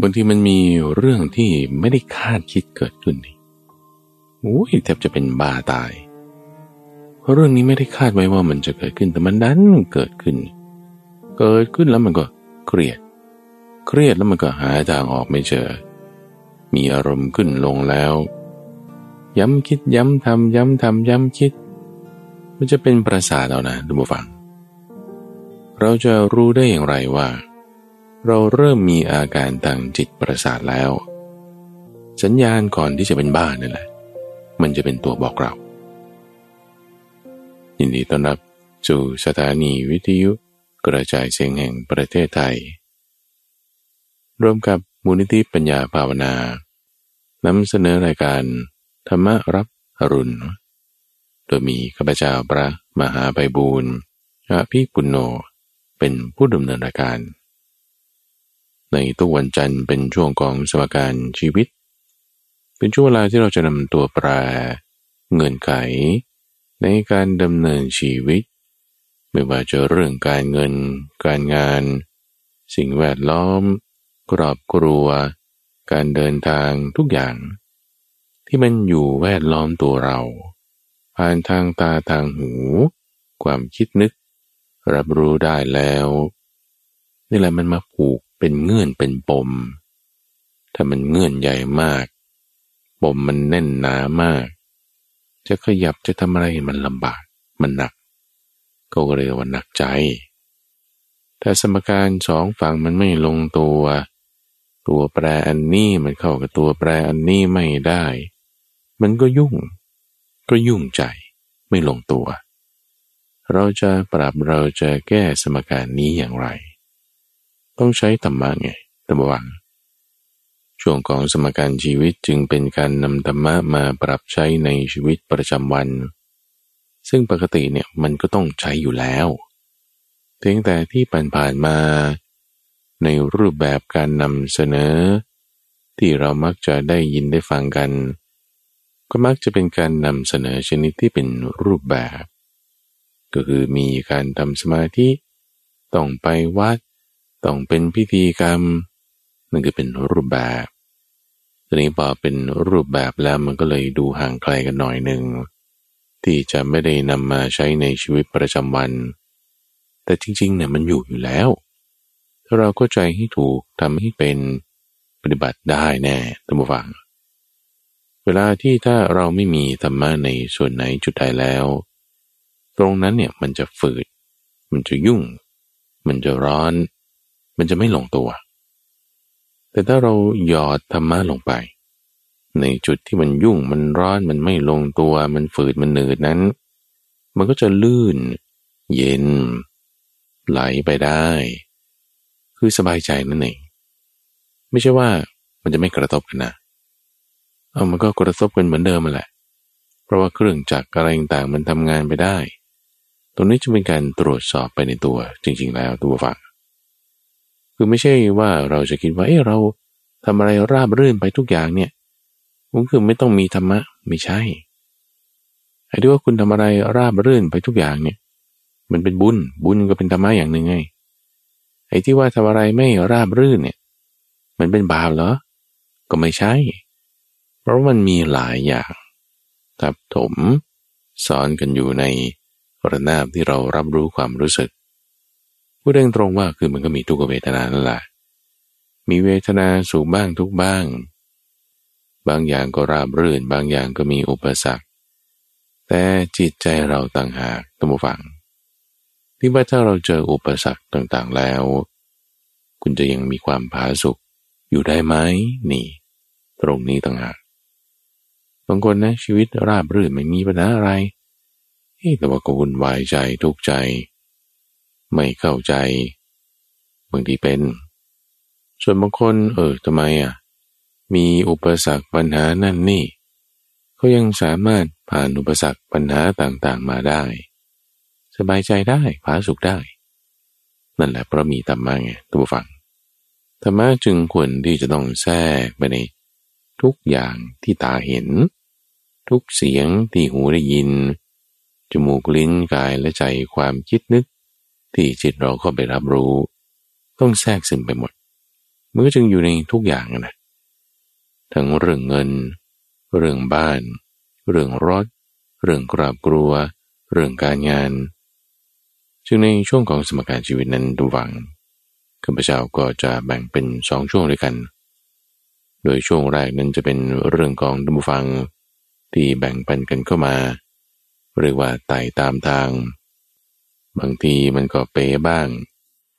บางทีมันมีเรื่องที่ไม่ได้คาดคิดเกิดขึ้นนี่โอ้ยแทบจะเป็นบาตายเพราะเรื่องนี้ไม่ได้คาดไว้ว่ามันจะเกิดขึ้นแต่มันดันเกิดขึ้น เกิดขึ้นแล้วมันก็เครียด เครียดแล้วมันก็หาทางออกไม่เจอ มีอารมณ์ขึ้นลงแล้ว ย้ำคิดย้ำทำย้ำทำย้ำคิด มันจะเป็นประสาทเอานะดูมาฟัง เราจะรู้ได้อย่างไรว่า เราเริ่มมีอาการทางจิตประสาทแล้ว สัญญาณก่อนที่จะเป็นบ้านั่นแหละ มันจะเป็นตัวบอกเรา ยินดีต้อนรับสู่สถานีวิทยุกระจายเสียงแห่งประเทศไทย ร่วมกับมูลนิธิปัญญาภาวนานำเสนอรายการธรรมรับอรุณ โดยมีข้าพเจ้าพระมหาไพบูรณ์อภิปุณโญเป็นผู้ดำเนินรายการ ในทุกวันจันทร์เป็นช่วงของสมการชีวิต เป็นช่วงเวลาที่เราจะนำตัวแปรเงินไข ในการดำเนินชีวิต ไม่ว่าจะเรื่องการเงิน การงาน สิ่งแวดล้อมครอบครัว การเดินทางทุกอย่าง ที่มันอยู่แวดล้อมตัวเรา ผ่านทางตาทางหู ความคิดนึก รับรู้ได้แล้วนี่แหละมันมาผูก เป็นเงื่อนเป็นปม ถ้ามันเงื่อนใหญ่มาก ปมมันแน่นหนามาก จะขยับจะทำอะไรมันลำบากมันหนัก ก็เรียกว่าหนักใจถ้าสมการสองฝั่งมันไม่ลงตัว ตัวแปรอันนี้มันเข้ากับตัวแปรอันนี้ไม่ได้ มันก็ยุ่ง ก็ยุ่งใจไม่ลงตัว เราจะปรับเราจะแก้สมการนี้อย่างไร ต้องใช้ธรรมะไงตบวังช่วงของสมการชีวิตจึงเป็นการนำธรรมะมาปรับใช้ในชีวิตประจำวัน ซึ่งปกติเนี่ยมันก็ต้องใช้อยู่แล้วเพียงแต่ที่ผ่านๆมา ในรูปแบบการนำเสนอ ที่เรามักจะได้ยินได้ฟังกัน ก็มักจะเป็นการนำเสนอชนิดที่เป็นรูปแบบ ก็คือมีการทำสมาธิ ต้องไปวัด ต้องเป็นพิธีกรรมนั่นคือเป็นรูปแบบทีนี้พอเป็นรูปแบบแล้วมันก็เลยดูห่างไกลกันหน่อยหนึ่งที่จะไม่ได้นำมาใช้ในชีวิตประจำวัน แต่จริงๆเนี่ยมันอยู่อยู่แล้ว ถ้าเราก็ใจให้ถูกทำให้เป็นปฏิบัติได้แน่ตัมฟัง เวลาที่ถ้าเราไม่มีธรรมะในส่วนไหนจุดใดแล้ว ตรงนั้นเนี่ยมันจะฝืด มันจะยุ่ง มันจะร้อน มันจะไม่ลงตัว แต่ถ้าเราหยอดธรรมะลงไป ในจุดที่มันยุ่งมันร้อนมันไม่ลงตัว มันฝืดมันหนืดนั้น มันก็จะลื่น เย็น ไหลไปได้ คือสบายใจนั่นเองไม่ใช่ว่ามันจะไม่กระทบกันนะเอามันก็กระทบกันเหมือนเดิมมาแหละ เพราะว่าเครื่องจักรอะไรต่างมันทำงานไปได้ ตรงนี้จะเป็นการตรวจสอบไปในตัวจริง ๆ แล้วตัวฝัง คือไม่ใช่ว่าเราจะคิดว่าเออเราทำอะไรราบรื่นไปทุกอย่างเนี่ยมันคือไม่ต้องมีธรรมะไม่ใช่ไอ้ที่ว่าคุณทำอะไรราบรื่นไปทุกอย่างเนี่ย มันเป็นบุญบุญก็เป็นธรรมะอย่างหนึ่งไงไอ้ที่ว่าทำอะไรไม่ราบรื่นเนี่ย มันเป็นบาปเหรอ ก็ไม่ใช่ เพราะมันมีหลายอย่างทับถมซ้อนกันอยู่ในระนาบที่เรารับรู้ความรู้สึก พูดเร่งตรงว่าคือมันก็มีทุกเวทนานั่นแหละมีเวทนาสุขบ้างทุกบ้าง บางอย่างก็ราบรื่น บางอย่างก็มีอุปสรรค แต่จิตใจเราต่างหากตัมฟัง ที่ว่าถ้าเราเจออุปสรรคต่างๆแล้ว คุณจะยังมีความผาสุกอยู่ได้ไหมนี่ ตรงนี้ต่างหากบางคนนะชีวิตราบรื่นไม่มีปัญหาอะไรแต่ว่าก็วุ่นวายใจทุกข์ใจ ไม่เข้าใจบางทีเป็น ส่วนบางคน เออทำไมอะ มีอุปสรรคปัญหานั่นนี่เขายังสามารถผ่านอุปสรรคปัญหาต่างๆมาได้ สบายใจได้ผาสุขได้ นั่นแหละเพราะมีธรรมะไงตัวฟังธรรมะจึงควรที่จะต้องแทรกไปในทุกอย่างที่ตาเห็น ทุกเสียงที่หูได้ยิน จมูกลิ้นกายและใจความคิดนึก ที่จิตเราเข้าไปรับรู้ ต้องแทรกซึมไปหมดมันก็จึงอยู่ในทุกอย่างนะทั้งเรื่องเงิน เรื่องบ้าน เรื่องรถ เรื่องกราบกลัว เรื่องการงาน จึงในช่วงของสมการชีวิตนั้นทุกฝังข้าพเจ้าก็จะแบ่งเป็นสองช่วงด้วยกัน โดยช่วงแรกนั้นจะเป็นเรื่องของดุมฟังที่แบ่งปันกันเข้ามา เรียกว่าไต่ตามทาง บางทีมันก็เปบ้าง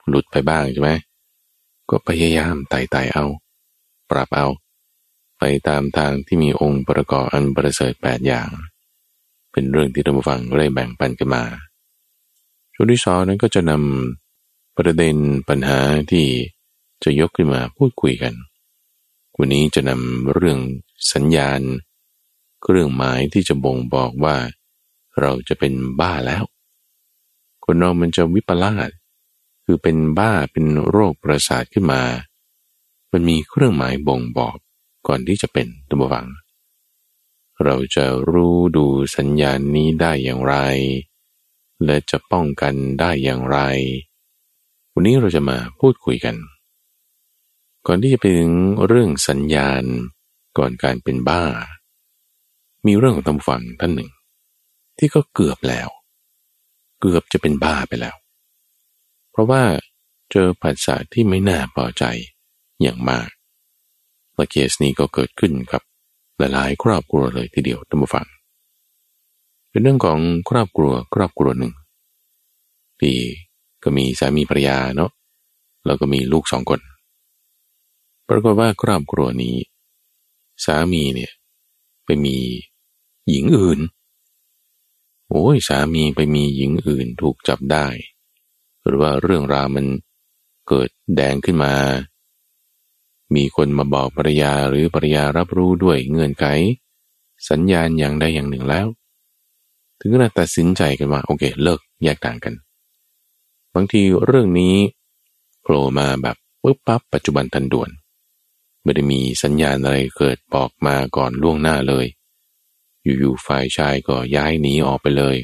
หลุดไปบ้างใช่ไหมก็พยายามไต่ไต่เอา ปรับเอา ไปตามทางที่มีองค์ประกอบอันประเสริฐแปดอย่าง เป็นเรื่องที่ท่านฟังได้แบ่งปันกันมาช่วงที่สองนั้นก็จะนำประเด็นปัญหาที่จะยกขึ้นมาพูดคุยกัน วันนี้จะนำเรื่องสัญญาณเครื่องหมายที่จะบ่งบอกว่า เราจะเป็นบ้าแล้ว คนเรามันจะวิปลาสคือเป็นบ้าเป็นโรคประสาทขึ้นมา มันมีเครื่องหมายบ่งบอกก่อนที่จะเป็นตัวบัง เราจะรู้ดูสัญญาณนี้ได้อย่างไร และจะป้องกันได้อย่างไร วันนี้เราจะมาพูดคุยกัน ก่อนที่จะไปถึงเรื่องสัญญาณก่อนการเป็นบ้า มีเรื่องของตำฝังท่านหนึ่ง ที่ก็เกือบแล้ว เกือบจะเป็นบ้าไปแล้ว เพราะว่าเจอผัสสะที่ไม่น่าพอใจอย่างมากและเคสนี้ก็เกิดขึ้นกับหลายๆ ครอบครัวเลยทีเดียวท่านผู้ฟัง เป็นเรื่องของครอบครัวครอบครัวหนึ่งที่ก็มีสามีภรรยาเนาะแล้วก็มีลูกสองคน ปรากฏว่าครอบครัวนี้ สามีเนี่ยไปมีหญิงอื่น โอ้ยสามีไปมีหญิงอื่นถูกจับได้ หรือว่าเรื่องราวมันเกิดแดงขึ้นมา มีคนมาบอกภรรยาหรือภรรยารับรู้ด้วยเงื่อนไข สัญญาณอย่างใดอย่างหนึ่งแล้ว ถึงขนาดตัดสินใจกันว่าโอเคเลิกแยกต่างกัน บางทีเรื่องนี้โผล่มาแบบปุ๊บปั๊บปัจจุบันทันด่วน ไม่ได้มีสัญญาณอะไรเกิดบอกมาก่อนล่วงหน้าเลย อยู่ๆฝ่ายชายก็ย้ายหนีออกไปเลย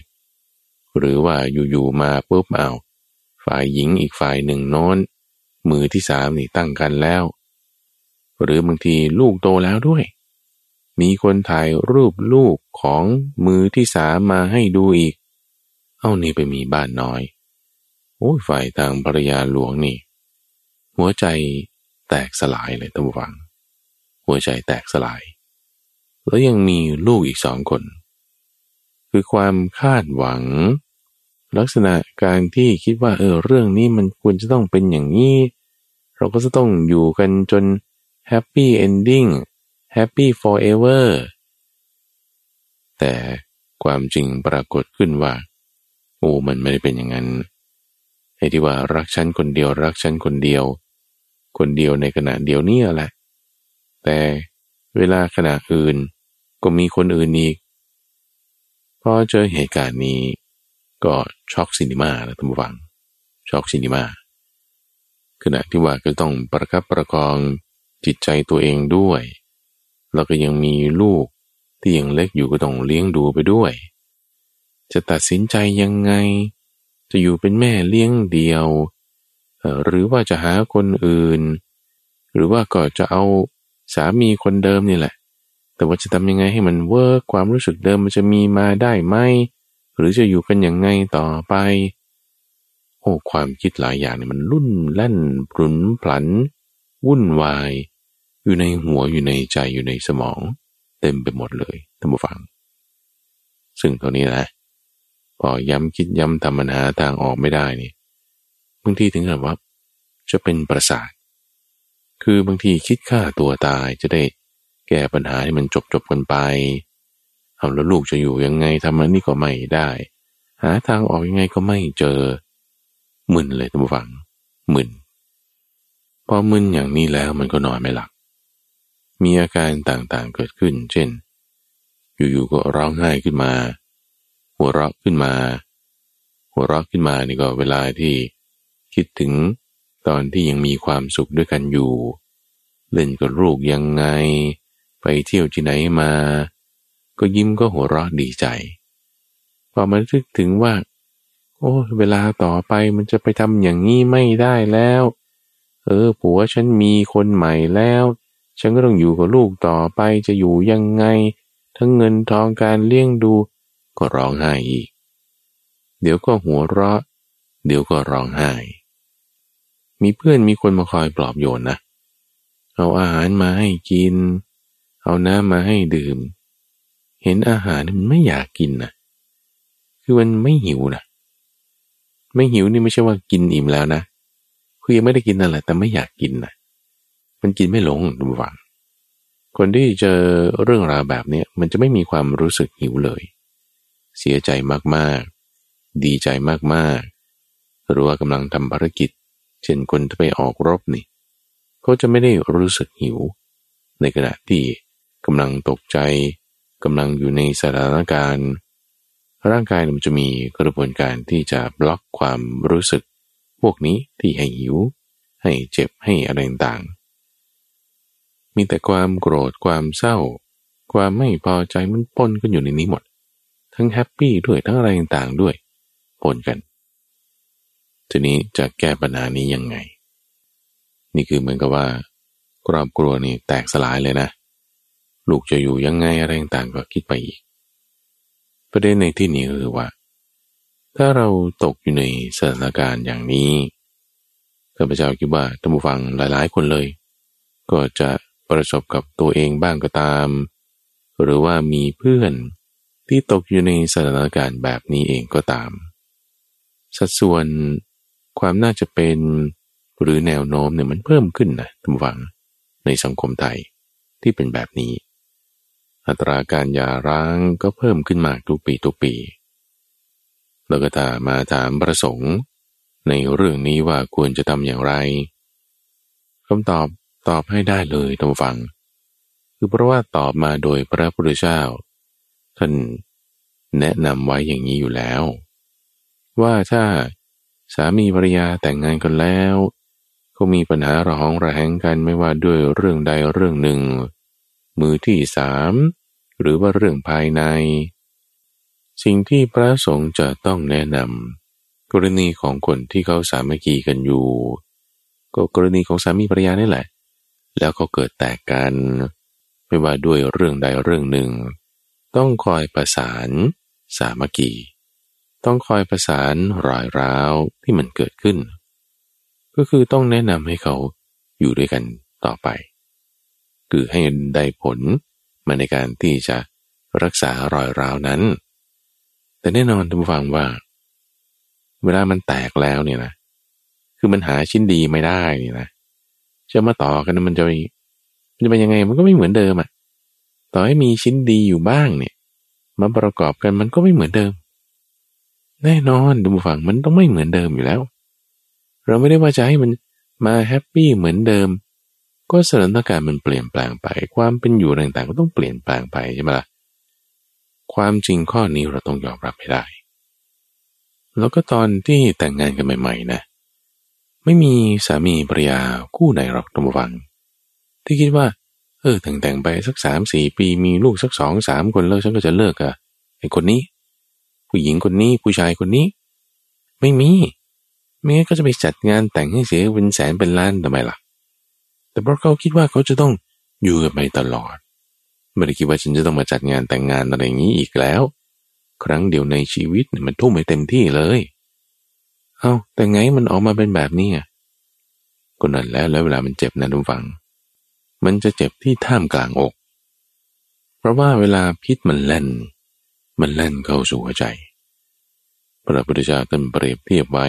หรือว่าอยู่ๆมาปุ๊บเอาฝ่ายหญิงอีกฝ่ายหนึ่งโน้น มือที่สามนี่ตั้งกันแล้ว หรือบางทีลูกโตแล้วด้วย มีคนถ่ายรูปลูกของมือที่สามมาให้ดูอีก เอานี่ไปมีบ้านน้อย โอ้ยฝ่ายทางภรรยาหลวงนี่ หัวใจแตกสลายเลยตั้งวัง หัวใจแตกสลาย แล้วยังมีลูกอีกสองคน คือความคาดหวัง ลักษณะการที่คิดว่าเออเรื่องนี้มันควรจะต้องเป็นอย่างนี้ เราก็จะต้องอยู่กันจนแฮปปี้เอนดิ้งแฮปปี้ forever แต่ความจริงปรากฏขึ้นว่า โอ้มันไม่ได้เป็นอย่างนั้นไอ้ที่ว่ารักฉันคนเดียวรักฉันคนเดียว คนเดียวในขณะเดียวนี้แหละ แต่เวลาขณะอื่น ก็มีคนอื่นอีกพอเจอเหตุการณ์นี้ ก็ช็อก cinema แล้วท่านผู้ฟัง ช็อก cinema ขณะที่ว่าก็ต้องประคับประคองจิตใจตัวเองด้วย แล้วก็ยังมีลูกที่ยังเล็กอยู่ก็ต้องเลี้ยงดูไปด้วย จะตัดสินใจยังไง จะอยู่เป็นแม่เลี้ยงเดี่ยว หรือว่าจะหาคนอื่น หรือว่าก็จะเอาสามีคนเดิมนี่แหละ แต่ว่าจะทำยังไงให้มัน work ความรู้สึกเดิมมันจะมีมาได้ไหม หรือจะอยู่กันอย่างไงต่อไป โอ้ความคิดหลายอย่างเนี่ยมันรุ่นแล่นปรุนพลัน วุ่นวาย อยู่ในหัวอยู่ในใจอยู่ในสมอง เต็มไปหมดเลยท่านผู้ฟัง ซึ่งตรงนี้นะพอย้ำคิดย้ำทำปัญหาทางออกไม่ได้นี่บางทีถึงกับว่า จะเป็นประสาท คือบางทีคิดฆ่าตัวตายจะได้ ก้ปัญหาให้มันจบจบกันไปเอาแล้วลูกจะอยู่ยังไงทำอันนี้ก็ไม่ได้ หาทางออกยังไงก็ไม่เจอมึนเลยท่านผู้ฟังมึนพอมึนอย่างนี้แล้วมันก็นอนไม่หลับมีอาการต่างๆเกิดขึ้น เช่น อยู่ๆก็ร้องไห้ขึ้นมา หัวเราะขึ้นมา หัวเราะขึ้นมานี่ก็เวลาที่คิดถึงตอนที่ยังมีความสุขด้วยกันอยู่ เล่นกับลูกยังไง ไปเที่ยวที่ไหนมา ก็ยิ้มก็หัวเราะดีใจ พอมันนึกถึงว่า โอ้ เวลาต่อไปมันจะไปทำอย่างนี้ไม่ได้แล้ว เออ ผัวฉันมีคนใหม่แล้ว ฉันก็ต้องอยู่กับลูกต่อไปจะอยู่ยังไง ทั้งเงินทองการเลี้ยงดู ก็ร้องไห้อีก เดี๋ยวก็หัวเราะ เดี๋ยวก็ร้องไห้ มีเพื่อนมีคนมาคอยปลอบโยนนะเอาอาหารมาให้กิน เอาน้ำมาให้ดื่ม เห็นอาหารมันไม่อยากกินนะคือมันไม่หิวนะไม่หิวนี่ไม่ใช่ว่ากินอิ่มแล้วนะคือยังไม่ได้กินนั่นแหละแต่ไม่อยากกินนะมันกินไม่ลงดูวังคนที่เจอเรื่องราวแบบนี้มันจะไม่มีความรู้สึกหิวเลย เสียใจมากๆ ดีใจมากๆ หรือว่ากำลังทำภารกิจ เช่นคนที่ไปออกรบนี่ เขาจะไม่ได้รู้สึกหิว ในขณะที่ กำลังตกใจกำลังอยู่ในสถานการณ์ ร่างกายมันจะมีกระบวนการที่จะบล็อกความรู้สึก พวกนี้ที่ให้หิว ให้เจ็บให้อะไรต่างมีแต่ความโกรธความเศร้า ความไม่พอใจมันปนกันอยู่ในนี้หมด ทั้งแฮปปี้ด้วยทั้งอะไรต่างๆด้วยปนกันทีนี้จะแก้ปัญหานี้ยังไง นี่คือเหมือนกับว่า ครอบครัวนี่แตกสลายเลยนะ ลูกจะอยู่ยังไงอะไรต่างก็คิดไปอีก ประเด็นในที่นี้คือว่า ถ้าเราตกอยู่ในสถานการณ์อย่างนี้ข้าพเจ้าคิดว่าท่านผู้ฟังหลาย ๆ คนเลย ก็จะประสบกับตัวเองบ้างก็ตาม หรือว่ามีเพื่อนที่ตกอยู่ในสถานการณ์แบบนี้เองก็ตาม สัดส่วนความน่าจะเป็นหรือแนวโน้มเนี่ยมันเพิ่มขึ้นนะท่านผู้ฟังในสังคมไทยที่เป็นแบบนี้ อัตราการหย่าร้างก็เพิ่มขึ้นมากทุกปีทุกปีแล้วก็ถามาถามประสงค์ ในเรื่องนี้ว่าควรจะทำอย่างไรคำตอบตอบให้ได้เลยท่านฟัง คือเพราะว่าตอบมาโดยพระพุทธเจ้าท่านแนะนำไว้อย่างนี้อยู่แล้ว ว่าถ้าสามีภรรยาแต่งงานกันแล้ว ก็มีปัญหาระหองระแหงกันไม่ว่าด้วยเรื่องใดเรื่องหนึ่ง มือที่สามหรือว่าเรื่องภายใน สิ่งที่พระสงฆ์จะต้องแนะนำกรณีของคนที่เขาสามัคคีกันอยู่ ก็กรณีของสามีภรรยานี่แหละ แล้วเขาเกิดแตกกัน ไม่ว่าด้วยเรื่องใดเรื่องหนึ่ง ต้องคอยประสานสามัคคีต้องคอยประสานรอยร้าวที่มันเกิดขึ้น ก็คือต้องแนะนำให้เขาอยู่ด้วยกันต่อไป คือให้ได้ผลมาในการที่จะรักษารอยร้าวนั้น แต่แน่นอนทุกฟังว่า เวลามันแตกแล้วเนี่ยนะ คือมันหาชิ้นดีไม่ได้นี่นะจะมาต่อกันมันจะมันจะเป็นยังไงมันก็ไม่เหมือนเดิมอะต่อให้มีชิ้นดีอยู่บ้างเนี่ยมาประกอบกันมันก็ไม่เหมือนเดิม แน่นอนทุกฝั่งมันต้องไม่เหมือนเดิมอยู่แล้ว เราไม่ได้ว่าจะให้มันมาแฮปปี้เหมือนเดิม ก็สถานการณ์มันเปลี่ยนแปลงไป ความเป็นอยู่ต่างๆก็ต้องเปลี่ยนแปลงไปใช่ไหมล่ะความจริงข้อนี้เราต้องยอมรับให้ได้ แล้วก็ตอนที่แต่งงานกันใหม่ๆนะ ไม่มีสามีภรรยาคู่ไหนหรอกตัมฟัง ที่คิดว่า เออแต่งแต่งไปสักสามสี่ปีมีลูกสักสองสามคนแล้วฉันก็จะเลิกอะไอ้คนนี้ ผู้หญิงคนนี้ผู้ชายคนนี้ ไม่มีไม่งั้นก็จะไปจัดงานแต่งให้เสียเป็นแสนเป็นล้านทำไมล่ะ แต่เพราะเขาคิดว่าเขาจะต้องอยู่กันไปตลอด ไม่ได้คิดว่าฉันจะต้องมาจัดงานแต่งงานอะไรอย่างนี้อีกแล้ว ครั้งเดียวในชีวิตมันทุ่มไปเต็มที่เลย เอาแต่ไงมันออกมาเป็นแบบนี้อะก็นั่นแล้วแล้วเวลามันเจ็บนะทุกฝัง มันจะเจ็บที่ท่ามกลางอก เพราะว่าเวลาพิษมันแล่น มันแล่นเข้าสู่หัวใจ พระพุทธเจ้าท่านเปรียบเทียบไว้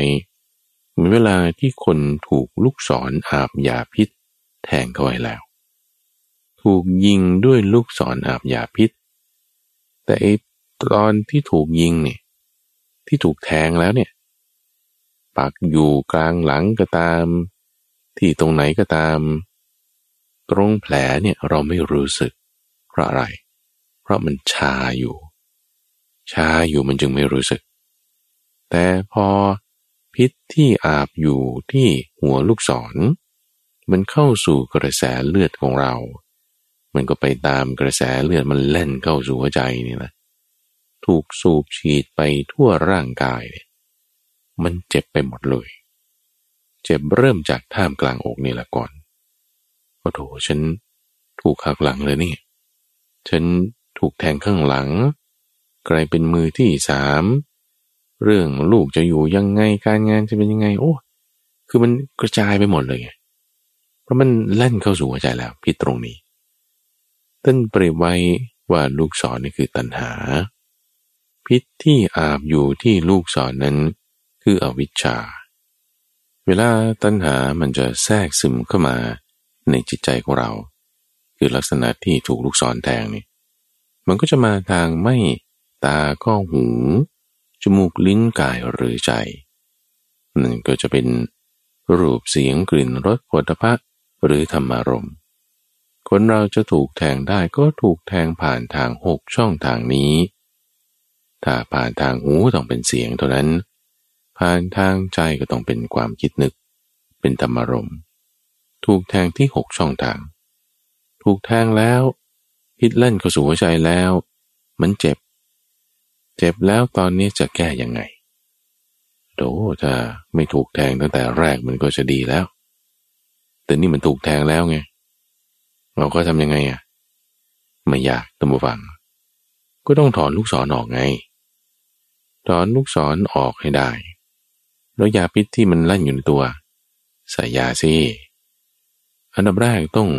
เหมือนเวลาที่คนถูกลูกศรอาบยาพิษ แทงเขาไว้แล้ว ถูกยิงด้วยลูกศรอาบยาพิษ แต่ไอ้ตอนที่ถูกยิงเนี่ยที่ถูกแทงแล้วเนี่ยปักอยู่กลางหลังก็ตาม ที่ตรงไหนก็ตาม ตรงแผลเนี่ยเราไม่รู้สึก เพราะอะไร เพราะมันชาอยู่ ชาอยู่มันจึงไม่รู้สึก แต่พอพิษที่อาบอยู่ที่หัวลูกศร มันเข้าสู่กระแสเลือดของเรา มันก็ไปตามกระแสเลือดมันเล่นเข้าสู่หัวใจนี่นะ ถูกสูบฉีดไปทั่วร่างกายมันเจ็บไปหมดเลยเเจ็บเริ่มจากท่ามกลางอกนี่แหละก่อนโอ้โถฉันถูกหักหลังเลยนี่ ฉันถูกแทงข้างหลัง กลายเป็นมือที่สาม เรื่องลูกจะอยู่ยังไงการงานจะเป็นยังไง โอ้ คือมันกระจายไปหมดเลยไง เพราะมันเล่นเข้าสู่หัวใจแล้วพิดตรงนี้ท่านเปรียบไว้ว่าลูกศรนี่คือตัณหา พิษที่อาบอยู่ที่ลูกศรนนั้นคืออวิชชา เวลาตัณหามันจะแทรกซึมเข้ามาในจิตใจของเรา คือลักษณะที่ถูกลูกศรแทงนี่มันก็จะมาทางไม่ตาก็หูจมูกลิ้นกายหรือใจนั่นก็จะเป็นรูปเสียงกลิ่นรสผลิภัณฑ์ หรือธรรมารมคนเราจะถูกแทงได้ก็ถูกแทงผ่านทางหกช่องทางนี้ ถ้าผ่านทางหูต้องเป็นเสียงเท่านั้น ผ่านทางใจก็ต้องเป็นความคิดนึก เป็นธรรมารมถูกแทงที่หกช่องทาง ถูกแทงแล้วพิษเล่นเข้าสู่หัวใจแล้ว มันเจ็บ เจ็บแล้วตอนนี้จะแก้ยังไงโดถ้าไม่ถูกแทงตั้งแต่แรกมันก็จะดีแล้ว แต่นี่มันถูกแทงแล้วไง เราก็ทำยังไงอะ ไม่อยากตัมบูฟัง ก็ต้องถอนลูกศรอออกไง ถอนลูกศรอออกให้ได้ แล้วยาพิษที่มันลั่นอยู่ในตัว ใส่ยาซิอันดับแรกต้อง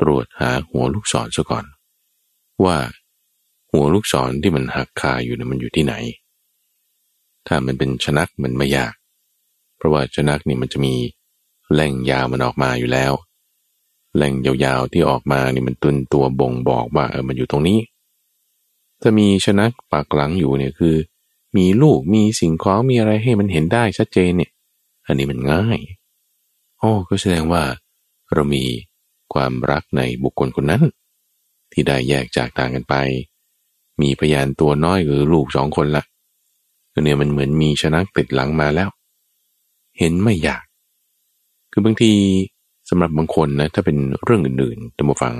ตรวจหาหัวลูกศรซะก่อน ว่าหัวลูกศรที่มันหักคาอยู่นี่ยมันอยู่ที่ไหน ถ้ามันเป็นชนักมันไม่ยาก เพราะว่าชนักนี่มันจะมี แหล่งยาวมันออกมาอยู่แล้ว แหล่งยาวๆที่ออกมานี่มันตุนตัวบ่งบอกว่าเออมันอยู่ตรงนี้ ถ้ามีชนักปากหลังอยู่เนี่ยคือ มีลูกมีสิ่งของมีอะไรให้มันเห็นได้ชัดเจนเนี่ย อันนี้มันง่ายโอ๋อก็แสดงว่า เรามีความรักในบุคคลคนนั้น ที่ได้แยกจากต่างกันไป มีพยานตัวน้อยหรือลูกสองคนละก็เนี่ยมันเหมือนมีชนะติดหลังมาแล้ว เห็นไม่อยาก คือบางทีสำหรับบางคนนะถ้าเป็นเรื่องอื่นๆตัมฟัง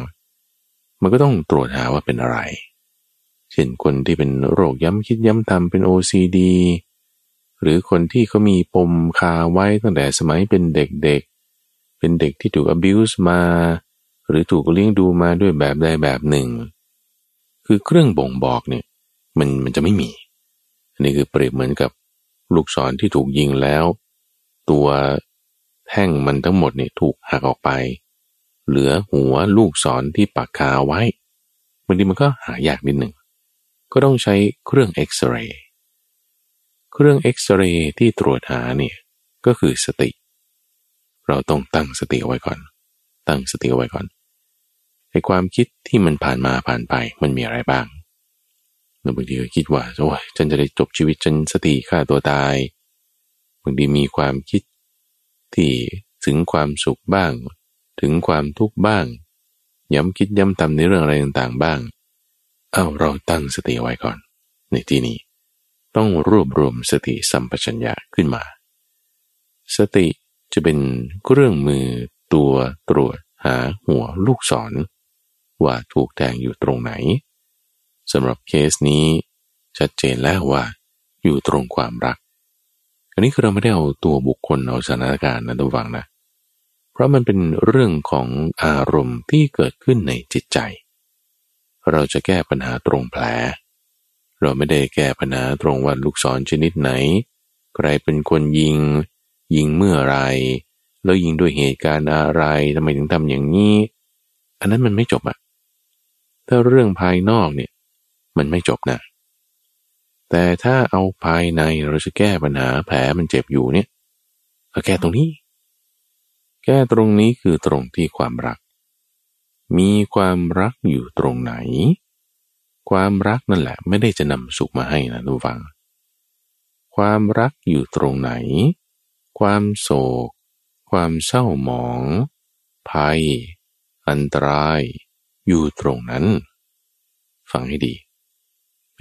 มันก็ต้องตรวจหาว่าเป็นอะไร เช่นคนที่เป็นโรคย้ำคิดย้ำทำเป็น OCD หรือคนที่เขามีปมคาไว้ตั้งแต่สมัยเป็นเด็กๆ เป็นเด็กที่ถูก abuse มา หรือถูกเลี้ยงดูมาด้วยแบบใดแบบหนึ่ง คือเครื่องบ่งบอกเนี่ยมันมันจะไม่มี อันนี้คือเปรียบเหมือนกับลูกศรที่ถูกยิงแล้ว ตัว แท่งมันทั้งหมดเนี่ยถูกหักออกไป เหลือหัวลูกศรที่ปักคาไว้บางทีมันก็หายากนิดหนึ่ง ก็ต้องใช้เครื่องเอ็กซเรย์ เครื่องเอ็กซเรย์ที่ตรวจหาเนี่ยก็คือสติ เราต้องตั้งสติเอาไว้ก่อน ตั้งสติเอาไว้ก่อนไอ้ความคิดที่มันผ่านมาผ่านไปมันมีอะไรบ้างบางทีก็คิดว่าโอ้ยฉันจะได้จบชีวิตฉันสติฆ่าตัวตายบางทีมีความคิด ที่ถึงความสุขบ้าง ถึงความทุกข์บ้าง ย้ำคิดย้ำทำในเรื่องอะไรต่างๆบ้าง เอาเราตั้งสติไว้ก่อน ในที่นี้ ต้องรวบรวมสติสัมปชัญญะขึ้นมา สติจะเป็นเครื่องมือตัวตรวจหาหัวลูกศร ว่าถูกแทงอยู่ตรงไหนสำหรับเคสนี้ชัดเจนแล้วว่า อยู่ตรงความรัก อันนี้คือเราไม่ได้เอาตัวบุคคลเอาสถานการณ์นะทุกฝังนะ เพราะมันเป็นเรื่องของอารมณ์ที่เกิดขึ้นในจิตใจ เราจะแก้ปัญหาตรงแผล เราไม่ได้แก้ปัญหาตรงว่าลูกศรชนิดไหน ใครเป็นคนยิง ยิงเมื่อไร แล้วยิงด้วยเหตุการณ์อะไรทำไมถึงทำอย่างนี้ อันนั้นมันไม่จบอะถ้าเรื่องภายนอกเนี่ย มันไม่จบนะ แต่ถ้าเอาภายในเราจะแก้ปัญหาแผลมันเจ็บอยู่เนี่ยก็แก้ตรงนี้ แก้ตรงนี้คือตรงที่ความรัก มีความรักอยู่ตรงไหน ความรักนั่นแหละไม่ได้จะนำสุขมาให้นะทุกฟัง ความรักอยู่ตรงไหน ความโศก ความเศร้าหมอง ภัย อันตราย อยู่ตรงนั้น ฟังให้ดี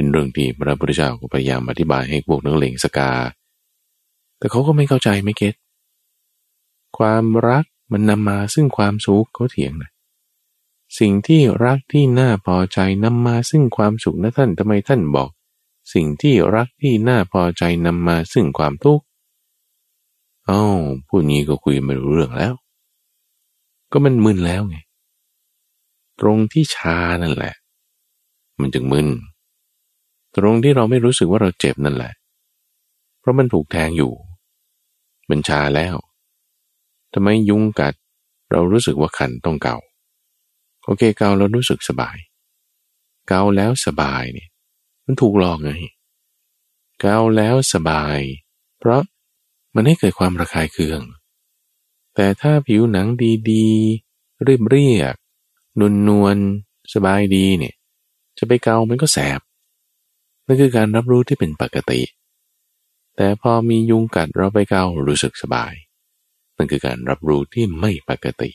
เป็นเรื่องที่พระพุทธเจ้าก็พยายามอธิบายให้พวกนักเลงสกา แต่เขาก็ไม่เข้าใจไม่เก็ตความรักมันนำมาซึ่งความสุขเขาเถียงนะสิ่งที่รักที่น่าพอใจนำมาซึ่งความสุขนะท่านทำไมท่านบอก สิ่งที่รักที่น่าพอใจนำมาซึ่งความทุกข์เออ้าพูดงี้ก็คุยไม่รู้เรื่องแล้ว ก็มันมึนแล้วไง ตรงที่ชานั่นแหละ มันจึงมึน ตรงที่เราไม่รู้สึกว่าเราเจ็บนั่นแหละ เพราะมันถูกแทงอยู่มันชาแล้วทำไมยุงกัด เรารู้สึกว่าคันต้องเกาโอเคเกาเรารู้สึกสบาย เกาแล้วสบายเนี่ยมันถูกหลอกไงเกาแล้วสบาย เพราะมันให้เกิดความระคายเคือง แต่ถ้าผิวหนังดีๆเรียบเรียกนวลนวลสบายดีเนี่ย จะไปเกามันก็แสบ นั่นคือการรับรู้ที่เป็นปกติ แต่พอมียุงกัดเราไปเการู้สึกสบาย นั่นคือการรับรู้ที่ไม่ปกติ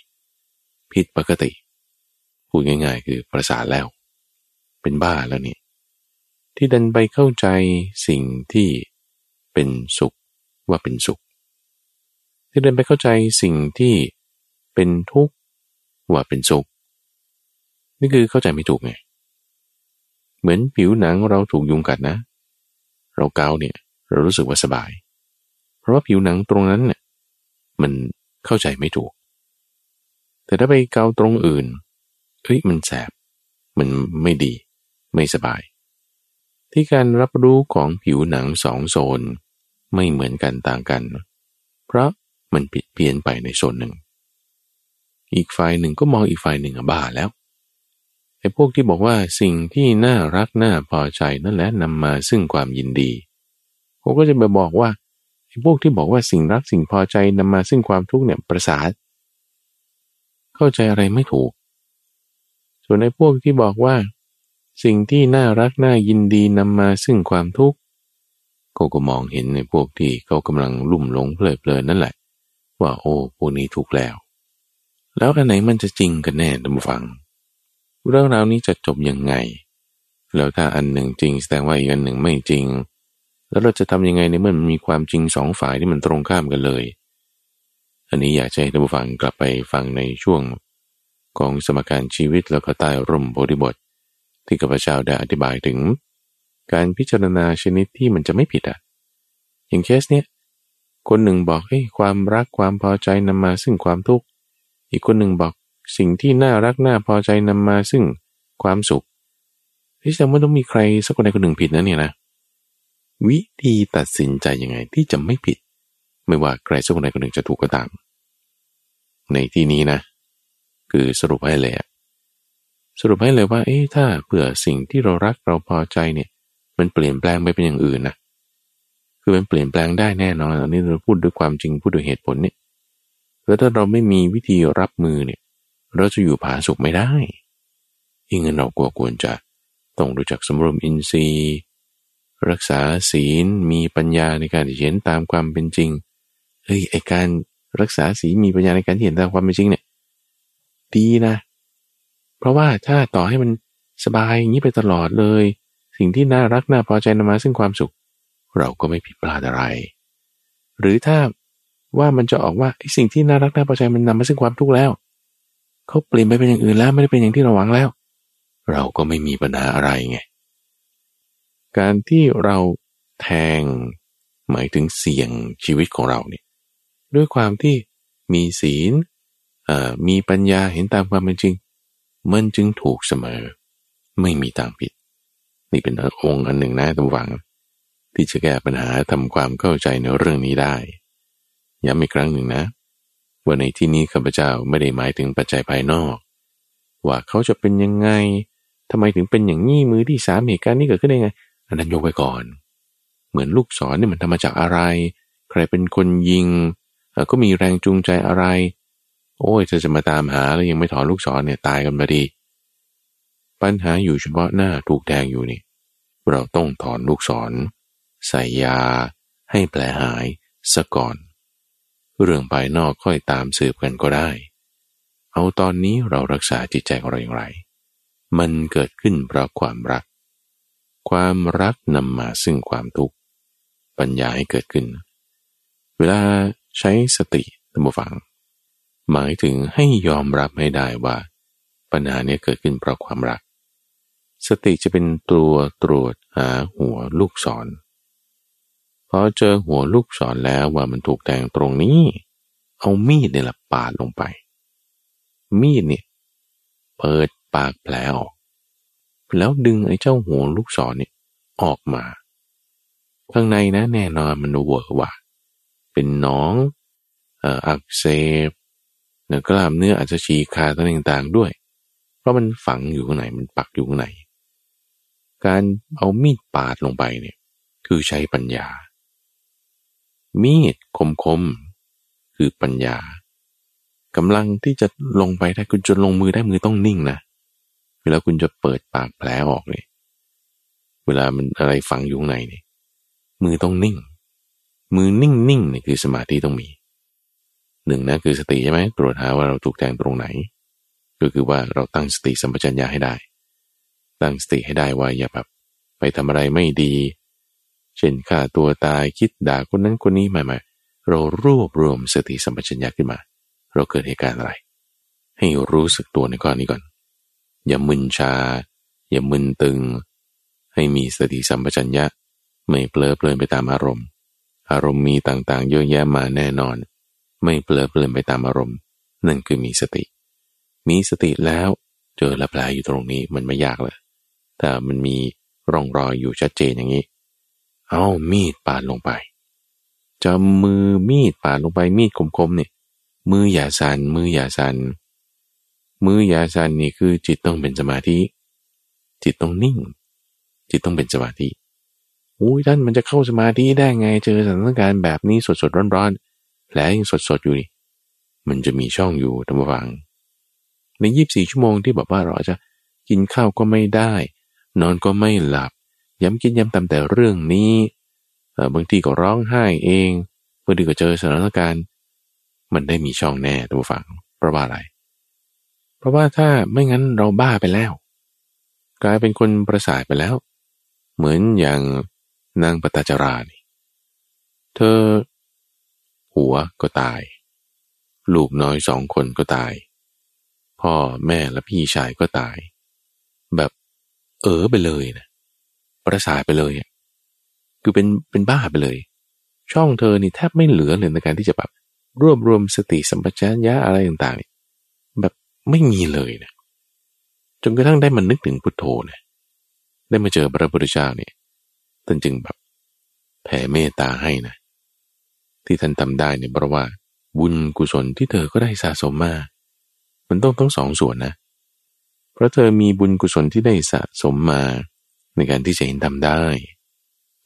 ผิดปกติ พูดง่ายๆ คือประสาทแล้ว เป็นบ้าแล้วนี่ที่ดันไปเข้าใจสิ่งที่เป็นสุขว่าเป็นสุข ที่ดันไปเข้าใจสิ่งที่เป็นทุกข์ว่าเป็นสุข นี่คือเข้าใจไม่ถูกไง เหมือนผิวหนังเราถูกยุงกัดนะ เราเกาเนี่ยเรารู้สึกว่าสบาย เพราะว่าผิวหนังตรงนั้นเนี่ยมันเข้าใจไม่ถูก แต่ถ้าไปเกาตรงอื่นเฮ้ยมันแสบ มันไม่ดี ไม่สบาย ที่การรับรู้ของผิวหนังสองโซน ไม่เหมือนกันต่างกัน เพราะมันผิดเพี้ยนไปในโซนหนึ่ง อีกฝ่ายหนึ่งก็มองอีกฝ่ายหนึ่งบ้าแล้ว อ้พวกที่บอกว่าสิ่งที่น่ารักน่าพอใจนั่นแหละนำมาซึ่งความยินดีผมก็จะไปบอกว่าไอ้พวกที่บอกว่าสิ่งรักสิ่งพอใจนำมาซึ่งความทุกข์เนี่ยประสาทเข้าใจอะไรไม่ถูก ส่วนในพวกที่บอกว่า สิ่งที่น่ารักน่ายินดีนำมาซึ่งความทุกข์ก็ก็มองเห็นในพวกที่เขากำลังลุ่มหลงเพลิดเพลินนั่นแหละ ว่าโอ้พวกนี้ถูกแล้ว แล้วอันไหนมันจะจริงกันแน่ท่านผู้ฟัง เรื่องราวนี้จะจบยังไง แล้วถ้าอันหนึ่งจริงแสดงว่าอีกอันหนึ่งไม่จริง แล้วเราจะทำยังไงในเมื่อมันมีความจริงสองฝ่ายที่มันตรงข้ามกันเลย อันนี้อยากให้ท่านผู้ฟังกลับไปฟังในช่วงของสมการชีวิตแล้วก็ใต้ร่มบริบท ที่ข้าพเจ้าได้อธิบายถึง การพิจารณาชนิดที่มันจะไม่ผิดอะ อย่างเคสเนี้ยคนหนึ่งบอกให้ความรักความพอใจนำมาซึ่งความทุกข์ อีกคนหนึ่งบอก สิ่งที่น่ารักน่าพอใจนำมาซึ่งความสุขที่แสดงว่ต้องมีใครสักคนใดคนหนึ่งผิดนะเนี่ยนะ วิธีตัดสินใจยังไงที่จะไม่ผิด ไม่ว่าใครสักคนใดคนหนึ่งจะถูกก็ตาม ในที่นี้นะ คือสรุปให้เลยสรุปให้เลยว่า เอ๊ะถ้าเผื่อสิ่งที่เรารักเราพอใจเนี่ย มันเปลี่ยนแปลงไปเป็นอย่างอื่นนะคือมันเปลี่ยนแปลงได้แน่นอน อันนี้เราพูดด้วยความจริงพูดด้วยเหตุผลเนี่ยแล้วถ้าเราไม่มีวิธีรับมือเนี่ย เราจะอยู่ผาสุกไม่ได้ยิ่งเรากลัวควรจะต้องรู้จักสมรวมอินทรีย์ รักษาศีลมีปัญญาในการเห็นตามความเป็นจริงเฮ้ยไอการรักษาศีลมีปัญญาในการเห็นตามความเป็นจริงเนี่ยดีนะ เพราะว่าถ้าต่อให้มันสบายอย่างนี้ไปตลอดเลย สิ่งที่น่ารักน่าพอใจนำมาซึ่งความสุข เราก็ไม่ผิดพลาดอะไร หรือถ้าว่ามันจะออกว่าสิ่งที่น่ารักน่าพอใจมันนำมาซึ่งความทุกข์แล้ว เขาเปลี่ยนไปเป็นอย่างอื่นแล้วไม่ได้เป็นอย่างที่เราหวังแล้ว เราก็ไม่มีปัญหาอะไรไง การที่เราแทงหมายถึงเสี่ยงชีวิตของเราเนี่ยด้วยความที่มีศีลมีปัญญาเห็นตามความเป็นจริง มันจึงถูกเสมอ ไม่มีทางผิด นี่เป็นองค์อันหนึ่งนะทุกฝัง ที่จะแก้ปัญหาทำความเข้าใจในเรื่องนี้ได้ย้ำอีกครั้งหนึ่งนะ ว่าในที่นี้ข้าพเจ้าไม่ได้หมายถึงปัจจัยภายนอก ว่าเขาจะเป็นยังไงทำไมถึงเป็นอย่างนี้มือที่สามเหตุการณ์นี้เกิดขึ้นได้ไง อันนั้นยกไว้ก่อน เหมือนลูกศรนี่มันทำมาจากอะไร ใครเป็นคนยิงก็มีแรงจูงใจอะไร โอ้ยจะจะมาตามหาแล้วยังไม่ถอนลูกศรเนี่ยตายกันมาดี ปัญหาอยู่เฉพาะหน้าถูกแทงอยู่นี่ เราต้องถอนลูกศรใส่ยา ให้แผลหายซะก่อน เรื่องภายนอกค่อยตามสืบกันก็ได้ เอาตอนนี้เรารักษาจิตใจของเราอย่างไร มันเกิดขึ้นเพราะความรัก ความรักนำมาซึ่งความทุกข์ปัญญาให้เกิดขึ้น เวลาใช้สติตั้งฟัง หมายถึงให้ยอมรับให้ได้ว่า ปัญหาเนี้เกิดขึ้นเพราะความรัก สติจะเป็นตัวตรวจหาหัวลูกศร พอเจอหัวลูกศรแล้วว่ามันถูกแทงตรงนี้ เอามีดเนี่ยละปาดลงไป มีดเนี่ย เปิดปากแผลออก แล้วดึงไอ้เจ้าหัวลูกศรเนี่ยออกมา ข้างในนะแน่นอนมันเวอร์ว่าเป็นน้องอักเสบเนื้อกล้ามเนื้ออาจจะฉีกขาดต่างๆด้วย เพราะมันฝังอยู่ข้างในมันปักอยู่ข้างในการเอามีดปาดลงไปเนี่ย คือใช้ปัญญา มีดคมๆคือปัญญากำลังที่จะลงไปได้คุณจะลงมือได้มือต้องนิ่งนะเวลาคุณจะเปิดปากแผลออกเนี่ยเวลามันอะไรฝังอยู่งในเนี่ยมือต้องนิ่ง มือนิ่งๆเนี่ยคือสมาธิต้องมีหนึ่งนะคือสติใช่ไหมตรวจหาว่าเราถูกแทงตรงไหน ก็คือว่าเราตั้งสติสัมปชัญญะให้ได้ ตั้งสติให้ได้ว่าอย่าแบบไปทำอะไรไม่ดี เช่นฆ่าตัวตายคิดด่าคนนั้นคนนี้มามาเรารวบรวมสติสัมปชัญญะขึ้นมา เราเกิดเหตุการณ์อะไร ให้รู้สึกตัวในก้อนนี้ก่อน อย่ามึนชา อย่ามึนตึง ให้มีสติสัมปชัญญะ ไม่เปลอเพลินไปตามอารมณ์ อารมณ์มีต่างๆ เยอะแยะมาแน่นอน ไม่เปลือเปลือนไปตามอารมณ์ นั่นคือมีสติ มีสติแล้วเจอละแผลอยู่ตรงนี้มันไม่ยากเลยแต่มันมีร่องรอยอยู่ชัดเจนอย่างนี้ เอามีดปาดลงไปจะมือมีดปาดลงไปมีดคมๆเนี่ยมืออย่าสันมืออย่าสันมืออย่าสันนี่คือจิตต้องเป็นสมาธิ จิตต้องนิ่ง จิตต้องเป็นสมาธิอุ้ยท่านมันจะเข้าสมาธิได้ไงเจอสถานการณ์แบบนี้สดๆร้อนๆแผลยังสดๆอยู่นี่มันจะมีช่องอยู่ทำฟัง ในยีิบสี่ชั่วโมงที่แบบว่าเราจะกินข้าวก็ไม่ได้ นอนก็ไม่หลับ ย้ำกินย้ำตามแต่เรื่องนี้บางทีก็ร้องไห้เองบางทีก็เจอสถานการณ์ มันได้มีช่องแน่ทำฟังเพราะว่าอะไร เพราะว่าถ้าไม่งั้นเราบ้าไปแล้ว กลายเป็นคนประสาทไปแล้ว เหมือนอย่างนางปตจารานี่เธอ หัวก็ตาย ลูกน้อยสองคนก็ตาย พ่อแม่และพี่ชายก็ตาย แบบเออไปเลยนะ ประสาทไปเลย คือเป็นเป็นบ้าไปเลย ช่องเธอนี่แทบไม่เหลือเลยในการที่จะแบบรวบรวมสติสัมปชัญญะอะไรต่างๆแบบไม่มีเลยนะจนกระทั่งได้มันนึกถึงพุทโธนะได้มาเจอพระพุทธเจ้าเนี่ยท่านจึงแบบแผ่เมตตาให้นะ ที่ท่านทำได้เนี่ยเพราะว่า บุญกุศลที่เธอก็ได้สะสมมา มันต้องทั้งสองส่วนนะ เพราะเธอมีบุญกุศลที่ได้สะสมมา ในการที่จะเห็นทำได้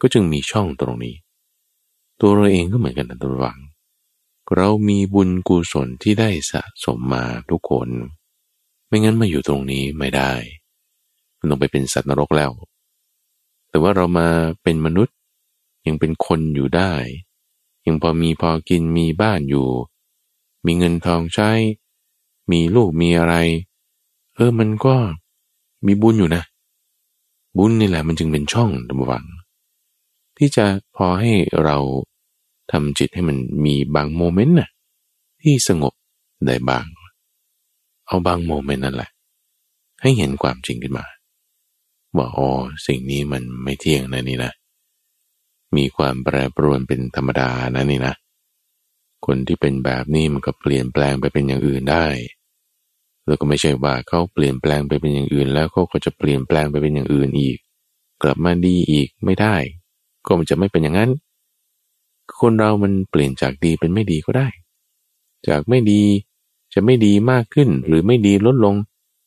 ก็จึงมีช่องตรงนี้ ตัวเราเองก็เหมือนกันนะตัววัง เรามีบุญกุศลที่ได้สะสมมาทุกคน ไม่งั้นมาอยู่ตรงนี้ไม่ได้มันต้องไปเป็นสัตว์นรกแล้ว แต่ว่าเรามาเป็นมนุษย์ยังเป็นคนอยู่ได้ ยังพอมีพอกินมีบ้านอยู่ มีเงินทองใช้ มีลูกมีอะไร เออมันก็มีบุญอยู่นะ บุญนี่แหละมันจึงเป็นช่องระวัง ที่จะพอให้เราทำจิตให้มันมีบางโมเมนต์น่ะที่สงบได้บาง เอาบางโมเมนต์นั่นแหละ ให้เห็นความจริงขึ้นมา ว่าอ๋อสิ่งนี้มันไม่เที่ยงนะนี่นะ มีความแปรปรวนเป็นธรรมดานะนี่นะ คนที่เป็นแบบนี้มันก็เปลี่ยนแปลงไปเป็นอย่างอื่นได้ แล้วก็ไม่ใช่ว่าเขาเปลี่ยนแปลงไปเป็นอย่างอื่น แล้วเขาก็จะเปลี่ยนแปลงไปเป็นอย่างอื่นอีก กลับมาดีอีกไม่ได้ ก็มันจะไม่เป็นอย่างนั้น คนเรามันเปลี่ยนจากดีเป็นไม่ดีก็ได้ จากไม่ดีจะไม่ดีมากขึ้นหรือไม่ดีลดลง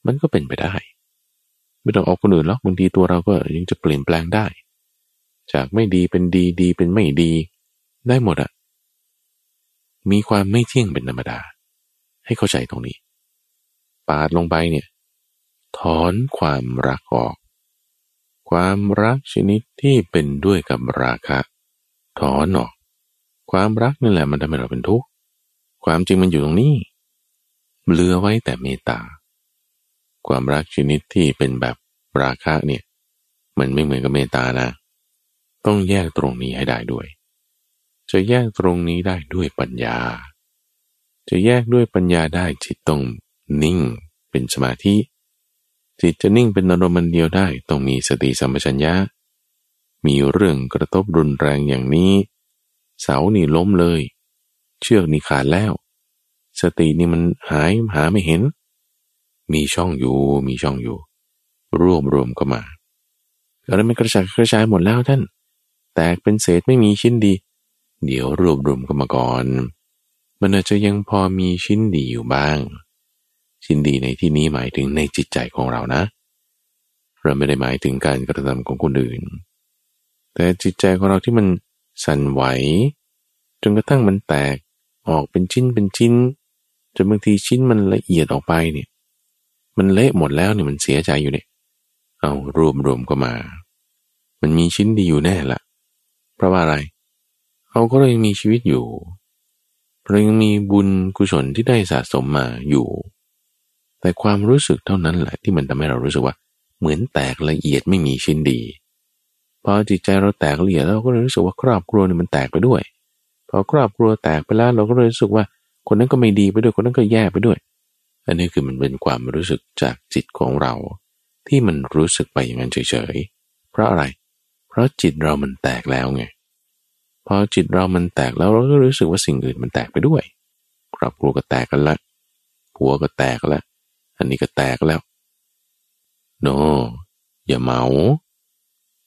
มันก็เป็นไปได้ ไม่ต้องออกคนอื่นหรอกบางทีตัวเราก็ยังจะเปลี่ยนแปลงได้ จากไม่ดีเป็นดีดีเป็นไม่ดี ได้หมดอะมีความไม่เที่ยงเป็นธรรมดา ให้เข้าใจตรงนี้ ปาดลงไปเนี่ย ถอนความรักออก ความรักชนิดที่เป็นด้วยกับราคะ ถอนออก ความรักนั่แหละมันทำให้เราเป็นทุกข์ ความจริงมันอยู่ตรงนี้ เหลือไว้แต่เมตตา ความรักชนิดที่เป็นแบบราคะเนี่ย มันไม่เหมือนกับเมตตานะ ต้องแยกตรงนี้ให้ได้ด้วย จะแยกตรงนี้ได้ด้วยปัญญาจะแยกด้วยปัญญาได้จิตต้อง นิ่งเป็นสมาธิ จิตจะนิ่งเป็นอารมณ์เดียวได้ต้องมีสติสัมปชัญญะ มีเรื่องกระทบรุนแรงอย่างนี้ เสานี่ล้มเลย เชือกนี่ขาดแล้ว สตินี่มันหายหาไม่เห็น มีช่องอยู่มีช่องอยู่ รวบรวมก็มาอะไรมันกระจายกระจายหมดแล้วท่าน แตกเป็นเศษไม่มีชิ้นดี เดี๋ยวรวบรวมก็มาก่อน มันอาจจะยังพอมีชิ้นดีอยู่บ้าง ชิ้นดีในที่นี้หมายถึงในจิตใจของเรานะ เราไม่ได้หมายถึงการกระทำของคนอื่น แต่จิตใจของเราที่มันสั่นไหว จนกระทั่งมันแตกออกเป็นชิ้นเป็นชิ้นจนบางทีชิ้นมันละเอียดออกไปเนี่ย มันเละหมดแล้วเนี่ยมันเสียใจอยู่เนี่ย เอารวมรวมก็มา มันมีชิ้นดีอยู่แน่ละเพราะว่าอะไรเขาก็เลยมีชีวิตอยู่เพราะยังมีบุญกุศลที่ได้สะสมมาอยู่ แต่ความรู้สึกเท่านั้นแหละที่มันทำให้เรารู้สึกว่า เหมือนแตกละเอียดไม่มีชิ้นดีพอจิตใจเราแตกละเอียดเราก็เลยรู้สึกว่าครอบครัวนี่มันแตกไปด้วย พอครอบครัวแตกไปแล้วเราก็เลยรู้สึกว่า คนนั้นก็ไม่ดีไปด้วยคนนั้นก็แย่ไปด้วย อันนี้คือมันเป็นความรู้สึกจากจิตของเรา ที่มันรู้สึกไปอย่างนั้นเฉยๆเพราะอะไร เพราะจิตเรามันแตกแล้วไงพอจิตเรามันแตกแล้วเราก็รู้สึกว่าสิ่งอื่นมันแตกไปด้วย ครอบครัวก็แตกกันละผัวก็แตกแล้วอั นนี้ก็แตกแล้ว โน อย่าเมา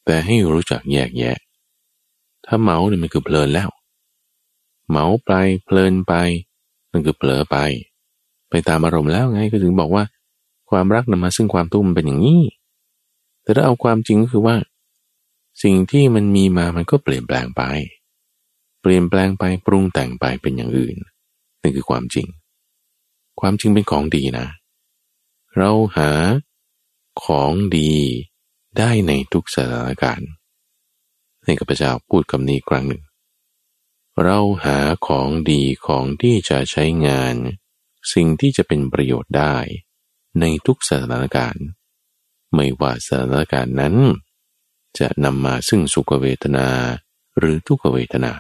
แต่ให้รู้จักแยกแยะ ถ้าเมาเนี่ยมันคือเพลินแล้ว เมาไปเพลินไปมันคือเผลอไป ไปตามอารมณ์แล้วไงก็ถึงบอกว่า ความรักนำมาซึ่งความทุกข์มันเป็นอย่างนี้ แต่ถ้าเอาความจริงก็คือว่า สิ่งที่มันมีมามันก็เปลี่ยนแปลงไป เปลี่ยนแปลงไปปรุงแต่งไปเป็นอย่างอื่น นั่นคือความจริงความจริงเป็นของดีนะ เราหาของดีได้ในทุกสถานการณ์ให้กับพระเจ้าพูดคำนี้ครั้งหนึ่ง เราหาของดีของที่จะใช้งาน สิ่งที่จะเป็นประโยชน์ได้ในทุกสถานการณ์ ไม่ว่าสถานการณ์นั้น จะนำมาซึ่งสุขเวทนาหรือทุกเวทนา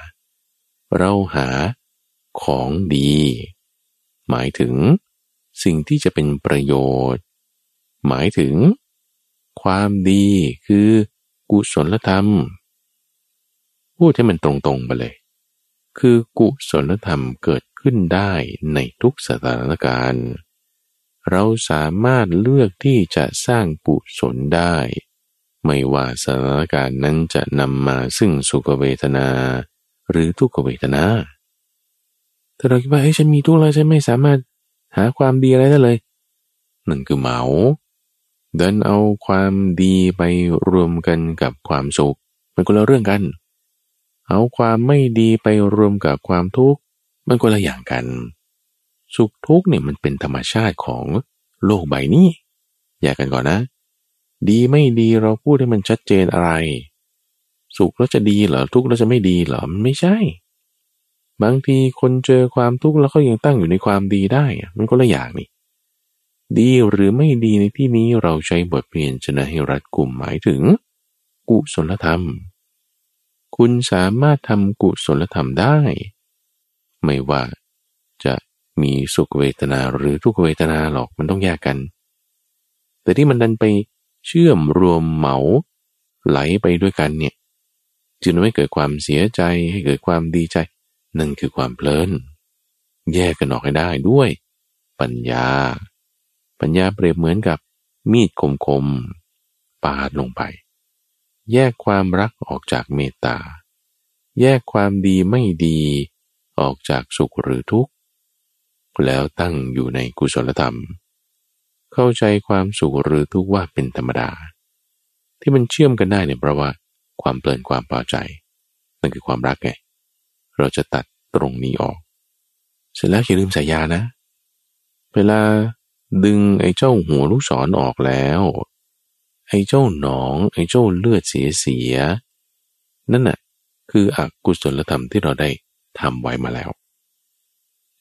เราหาของดี หมายถึง สิ่งที่จะเป็นประโยชน์ หมายถึง ความดีคือกุศลธรรม พูดให้มันตรงๆไปเลย คือกุศลธรรมเกิดขึ้นได้ในทุกสถานการณ์ เราสามารถเลือกที่จะสร้างกุศลได้ ไม่ว่าสถานการณ์นั้นจะนำมาซึ่งสุขเวทนา หรือทุกขเวทนาถ้าเราคิดว่าเฮ้ยฉันมีทุกข์แล้วฉันไม่สามารถ หาความดีอะไรได้เลยนั่นคือเหมาเดินเอาความดีไปรวมกันกับความสุขมันคนละเรื่องกัน เอาความไม่ดีไปรวมกับความทุกข์มันคนละอย่างกัน สุขทุกข์เนี่ยมันเป็นธรรมชาติของโลกใบนี้แยกกันก่อนนะ ดีไม่ดีเราพูดให้มันชัดเจนอะไร สุขแล้วจะดีเหรอทุกข์แล้วจะไม่ดีเหรอมันไม่ใช่ บางทีคนเจอความทุกข์แล้วเขายังตั้งอยู่ในความดีได้ มันก็ละอย่างนี่ ดีหรือไม่ดีในที่นี้เราใช้บทเปลี่ยนชนะให้รัดกลุ่มหมายถึง กุศลธรรม คุณสามารถทำกุศลธรรมได้ ไม่ว่าจะมีสุขเวทนาหรือทุกเวทนาหรอกมันต้องแยกกัน แต่ที่มันดันไปเชื่อมรวมเหมาไหลไปด้วยกันเนี่ยจึงไม่เกิดความเสียใจให้เกิดความดีใจ นั่นคือความเพลิน แยกกันออกให้ได้ด้วย ปัญญา ปัญญาเปรียบเหมือนกับมีดคมๆปาดลงไป แยกความรักออกจากเมตตา แยกความดีไม่ดีออกจากสุขหรือทุกข์ แล้วตั้งอยู่ในกุศลธรรม เข้าใจความสุขหรือทุกข์ว่าเป็นธรรมดา ที่มันเชื่อมกันได้เนี่ยเพราะว่า ความเพลินความพอใจนั่นคือความรักไง เราจะตัดตรงนี้ออก เสร็จแล้วอย่าลืมสายยานะ เวลาดึงไอ้เจ้าหัวลูกศรอออกแล้ว ไอ้เจ้าหนอง ไอ้เจ้าเลือดเสียเสีย นั่นน่ะคืออกุศลธรรมที่เราได้ทำไว้มาแล้ว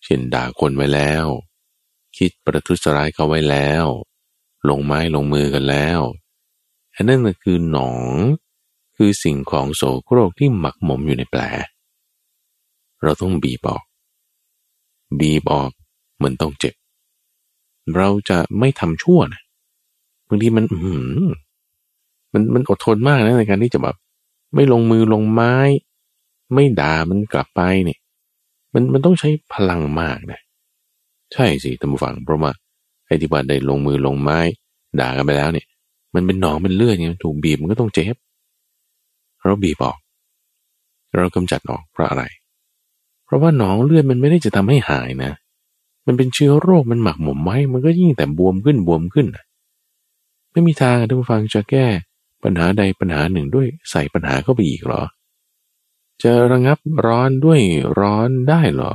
เช่นด่าคนไว้แล้ว คิดประทุษร้ายเขาไว้แล้ว ลงไม้ลงมือกันแล้วอันนั้นคือหนอง คือสิ่งของโสโครกที่หมักหมมอยู่ในแผล เราต้องบีบออก บีบออกเหมือนต้องเจ็บ เราจะไม่ทำชั่วนะบางทีมันอืมมันมันอดทนมากนะในการที่จะแบบไม่ลงมือลงไม้ ไม่ด่ามันกลับไปเนี่ย มันมันต้องใช้พลังมากนะใช่สิท่านผู้ฟังเพราะว่าไอ้ที่ว่าได้ลงมือลงไม้ ด่ากันไปแล้วเนี่ย มันเป็นหนองเป็นเลือดเนี่ยถูกบีบมันก็ต้องเจ็บเราบีบออก เรากำจัดออกเพราะอะไร เพราะว่าหนองเลือดมันไม่ได้จะทำให้หายนะ มันเป็นเชื้อโรคมันหมักหมมไว้ มันก็ยิ่งแต่บวมขึ้นบวมขึ้น ไม่มีทางท่านผู้ฟังจะแก้ปัญหาใดปัญหาหนึ่งด้วยใส่ปัญหาเข้าไปอีกหรอ จะระงับร้อนด้วยร้อนได้หรอ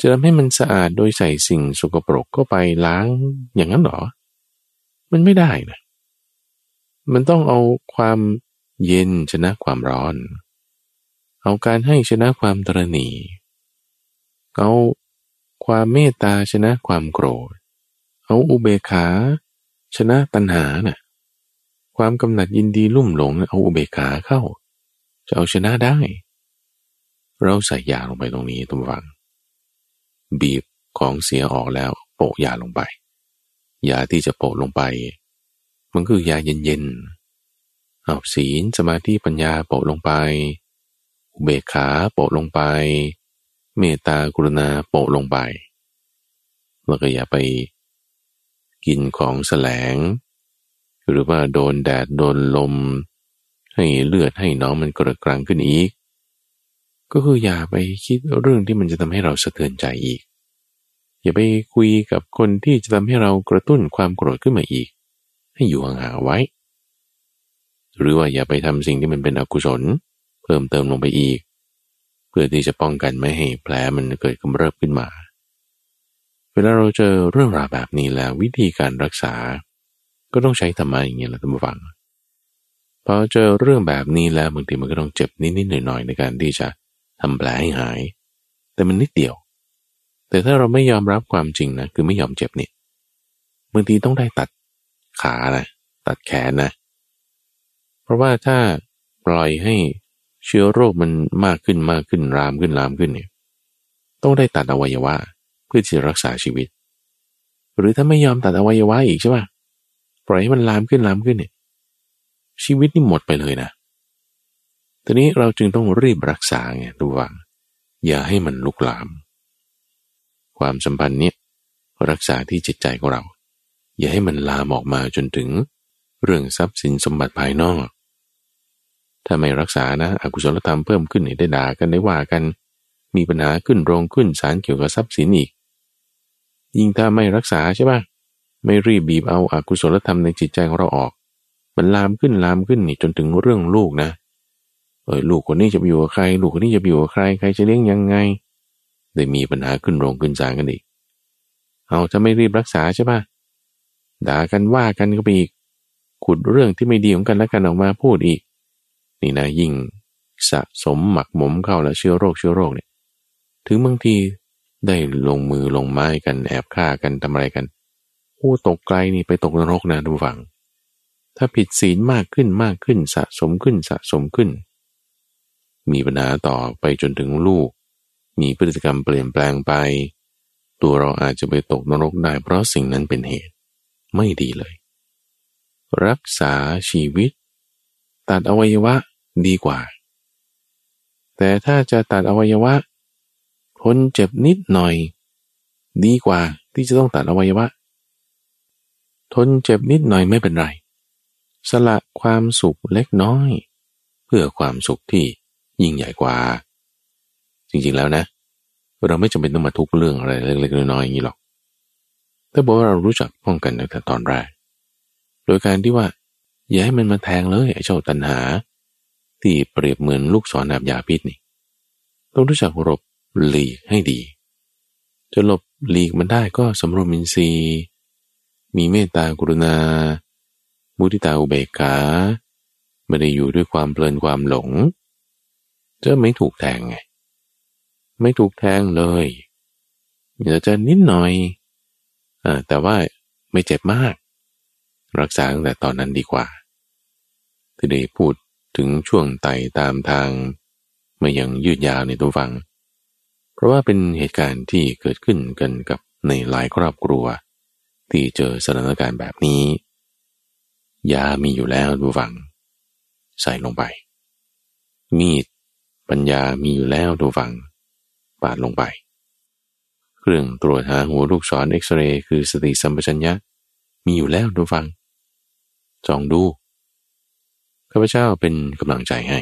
จะทำให้มันสะอาดโดยใส่สิ่งสกปรกเข้าไปล้างอย่างนั้นหรอ มันไม่ได้นะ มันต้องเอาความเย็นชนะความร้อน เอาการให้ชนะความตรณีเอาความเมตตาชนะความโกรธ เอาอุเบกขา ชนะตัณหานะ่ะ ความกำหนัดยินดีลุ่มหลง เอาอุเบกขาเข้า จะเอาชนะได้ เราใส่ยาลงไปตรงนี้ทุกฝัง บีบของเสียออกแล้วโปะยาลงไป ยาที่จะโปะลงไป มันคือยาเย็นๆเอาศีลสมาธิปัญญาโปะลงไป เบกขาโปะลงไป เมตตากรุณาโปะลงไป แล้วก็อย่าไปกินของแสลง หรือว่าโดนแดดโดนลม ให้เลือดให้น้องมันกระกรังขึ้นอีก ก็คืออย่าไปคิดเรื่องที่มันจะทำให้เราสะเทือนใจอีก อย่าไปคุยกับคนที่จะทำให้เรากระตุ้นความโกรธขึ้นมาอีก ให้อยู่ห่างๆไว้ หรือว่าอย่าไปทำสิ่งที่มันเป็นอกุศลเพิ่มเติมลงไปอีก เพื่อที่จะป้องกันไม่ให้แผลมันเกิดกำเริบขึ้นมา เวลาเราเจอเรื่องราวแบบนี้แล้ววิธีการรักษา ก็ต้องใช้ธรรมะอย่างเงี้ยแหละท่านผู้ฟังพอเจอเรื่องแบบนี้แล้วบางทีมันก็ต้องเจ็บนิดๆหน่อยๆในการที่จะทำแผลให้หาย แต่มันนิดเดียว แต่ถ้าเราไม่ยอมรับความจริงนะคือไม่ยอมเจ็บนี่บางทีต้องได้ตัดขานะตัดแขนนะ เพราะว่าถ้าปล่อยให้ เชื้อโรคมันมากขึ้นมากขึ้นรามขึ้นรามขึ้นเนี่ยต้องได้ตัดอวัยวะเพื่อที่จะรักษาชีวิต หรือถ้าไม่ยอมตัดอวัยวะอีกใช่ป่ะปล่อยให้มันลามขึ้นลามขึ้นเนี่ยชีวิตนี่หมดไปเลยนะทีนี้เราจึงต้องรีบรักษาไงดูว่าอย่าให้มันลุกลาม ความสัมพันธ์นี้รักษาที่จิตใจของเรา อย่าให้มันลามออกมาจนถึง เรื่องทรัพย์สินสมบัติภายนอก ถ้าไม่รักษานะอกุศลธรรมเพิ่มขึ้นได้ด่ากันได้ว่ากัน มีปัญหาขึ้นโรงขึ้นศาลเกี่ยวกับทรัพย์สินอีก ยิ่งถ้าไม่รักษาใช่ปะไม่รีบบีบเอาอากุศลธรรมในจิตใจของเราออก มันลามขึ้นลามขึ้นนี่จนถึงเรื่องลูกนะเออลูกคนนี้จะอยู่กับใคร ลูกคนนี้จะอยู่กับใครใครจะเลี้ยงยังไงได้มีปัญหาขึ้นโรงขึ้นศาลกันอีก เอาจะไม่รีบรักษาใช่ปะด่ากันว่ากันก็ไปอีกขุดเรื่องที่ไม่ดีของกันและกันออกมาพูดอีก นี่นะยิ่งสะสมหมักหมมเข้าแล้วเชื้อโรคเชื้อโรคเนี่ย ถึงบางทีได้ลงมือลงไม้กันแอบฆ่ากันทำอะไรกันโอ้ตกไกลนี่ไปตกนรกนะทุกฝัง ถ้าผิดศีลมากขึ้นมากขึ้นสะสมขึ้นสะสมขึ้น มีปัญหาต่อไปจนถึงลูก มีพฤติกรรมเปลี่ยนแปลงไป ตัวเราอาจจะไปตกนรกได้เพราะสิ่งนั้นเป็นเหตุ ไม่ดีเลย รักษาชีวิต ตัดอวัยวะ ดีกว่า แต่ถ้าจะตัดอวัยวะทนเจ็บนิดหน่อย ดีกว่าที่จะต้องตัดอวัยวะ ทนเจ็บนิดหน่อยไม่เป็นไร สละความสุขเล็กน้อย เพื่อความสุขที่ยิ่งใหญ่กว่า จริงๆแล้วนะ เราไม่จำเป็นต้องมาทุกเรื่องอะไรเล็กๆน้อยๆอย่างนี้หรอกถ้าบอกว่าเรารู้จักป้องกันตั้งแต่ตอนแรก โดยการที่ว่าอย่าให้มันมาแทงเลยไอ้เจ้าตัณหา ที่เปรียบเหมือนลูกศรอาบยาพิษนี่ต้องรู้จักรบหลีกให้ดีจะหลบหลีกมันได้ก็สำรวมอินทรีย์ มีเมตตากรุณา มุทิตาอุเบกขาไม่ได้อยู่ด้วยความเพลินความหลง จะไม่ถูกแทงไง ไม่ถูกแทงเลยเดี๋ยวจะนิดหน่อยอแต่ว่าไม่เจ็บมาก รักษาตั้งแต่ตอนนั้นดีกว่าที่ได้พูด ถึงช่วงไต่ตามทางมายังยืดยาวในตัวฟัง เพราะว่าเป็นเหตุการณ์ที่เกิดขึ้นกันกับในหลายครอบครัว ที่เจอสถานการณ์แบบนี้ ยามีอยู่แล้วดูฟัง ใส่ลงไป มีดปัญญามีอยู่แล้วดูฟัง ปาดลงไป เครื่องตรวจหาหัวลูกศรเอ็กซเรย์คือสติสัมปชัญญะมีอยู่แล้วดูฟังจองดู ข้าพเจ้าเป็นกำลังใจให้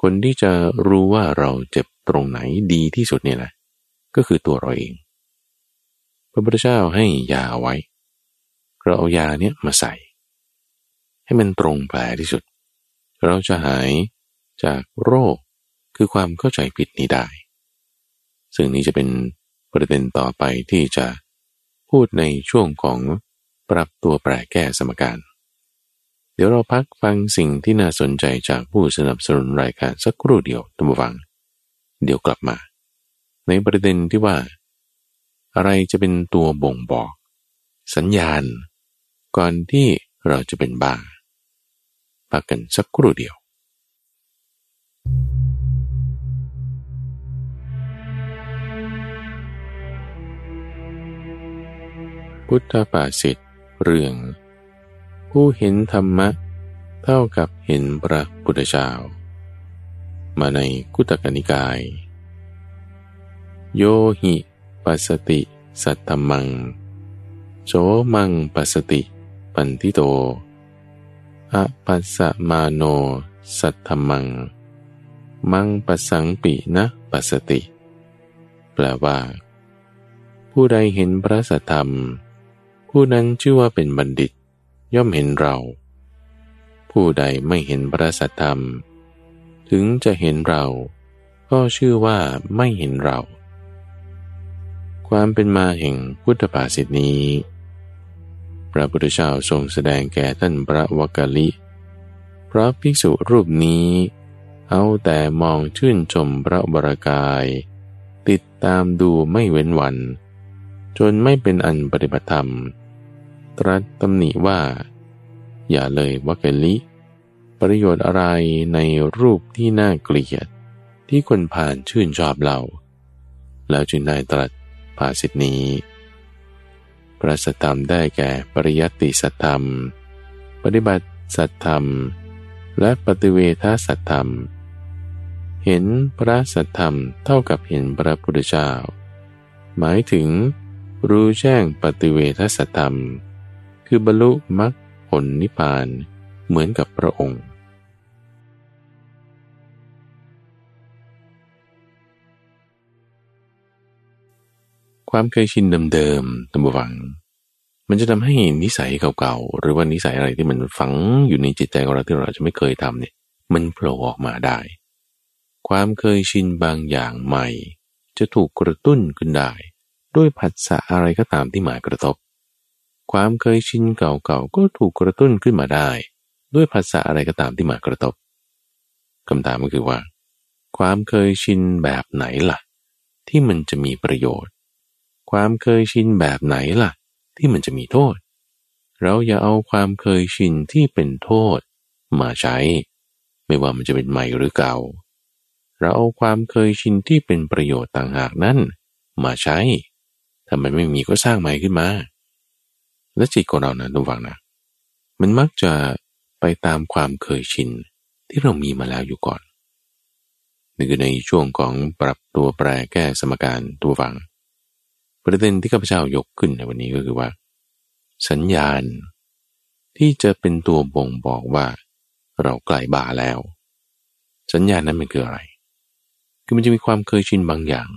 คนที่จะรู้ว่าเราเจ็บตรงไหนดีที่สุดเนี่ยแหละก็คือตัวเราเอง พระพุทธเจ้าให้ยาเอาไว้ เราเอายาเนี้ยมาใส่ ให้มันตรงแผลที่สุด เราจะหายจากโรคคือความเข้าใจผิดนี้ได้ ซึ่งนี้จะเป็นประเด็นต่อไปที่จะพูดในช่วงของปรับตัวแปรแก้สมการ ดี๋ยวเราพักฟังสิ่งที่น่าสนใจจากผู้สนับสนุนรายการสักครู่เดียวตัมฟัง เดี๋ยวกลับมา ในประเด็นที่ว่า อะไรจะเป็นตัวบ่งบอก สัญญาณ ก่อนที่เราจะเป็นบ้าพักกันสักครู่เดียวพุทธภาษิตเรื่อง ผู้เห็นธรรมะ เท่ากับเห็นพระพุทธเจ้า มาในกุตกนิกาย โยหิปัสติ สัตตมัง โสมังปัสติ ปันทิโตอปัสสมาโน สัตตมัง มังปัสสังปินะปัสติ แปลว่า ผู้ใดเห็นพระสัทธรรม ผู้นั้นชื่อว่าเป็นบัณฑิต ย่อมเห็นเรา ผู้ใดไม่เห็นพระสัทธรรม ถึงจะเห็นเรา ก็ชื่อว่าไม่เห็นเรา ความเป็นมาแห่งพุทธภาษิตนี้ พระพุทธเจ้าทรงแสดงแก่ท่านพระวกกลิพระภิกษุรูปนี้ เอาแต่มองชื่นชมพระบรากาย ติดตามดูไม่เว้นวัน จนไม่เป็นอันปฏิบัติธรรม ตรัสตำหนิว่า อย่าเลยวักลิ ประโยชน์อะไรในรูปที่น่าเกลียด ที่คนผ่านชื่นชอบเรา แล้วจึงได้ตรัสภาสิทนี้ พระสัทธรรมได้แก่ปริยัติสัทธรรม ปฏิบัติสัทธรรม และปฏิเวทสัทธรรม เห็นพระสัทธรรมเท่ากับเห็นพระพุทธเจ้า หมายถึงรู้แจ้งปฏิเวทสัทธรรม คือบรรลุมรรคผลนิพพานเหมือนกับพระองค์ความเคยชินเดิมๆตัมบวัง มันจะทำให้นิสัยเก่าๆ หรือว่านิสัยอะไรที่มันฝังอยู่ในจิตใจของเราที่เราจะไม่เคยทำเนี่ย มันโผล่ออกมาได้ ความเคยชินบางอย่างใหม่ จะถูกกระตุ้นขึ้นได้ ด้วยผัสสะอะไรก็ตามที่หมายกระทบ ความเคยชินเก่าๆก็ถูกกระตุ้นขึ้นมาได้ ด้วยภาษาอะไรก็ตามที่มากระทบคำถามก็คือว่า ความเคยชินแบบไหนล่ะ ที่มันจะมีประโยชน์ ความเคยชินแบบไหนล่ะ ที่มันจะมีโทษ เราอย่าเอาความเคยชินที่เป็นโทษ มาใช้ ไม่ว่ามันจะเป็นใหม่หรือเก่า เราเอาความเคยชินที่เป็นประโยชน์ต่างหากนั้น มาใช้ถ้ามันไม่มีก็สร้างใหม่ขึ้นมา และจิตของเรานะทุกฝังนะ มันมักจะไปตามความเคยชินที่เรามีมาแล้วอยู่ก่อนนี่คือในช่วงของปรับตัวแปรแก้สมการตัวฝัง ประเด็นที่ข้าพเจ้ายกขึ้นในวันนี้ก็คือว่า สัญญาณ ที่จะเป็นตัวบ่งบอกว่า เราใกล้บ่าแล้ว สัญญาณนั้นมันคืออะไร คือมันจะมีความเคยชินบางอย่าง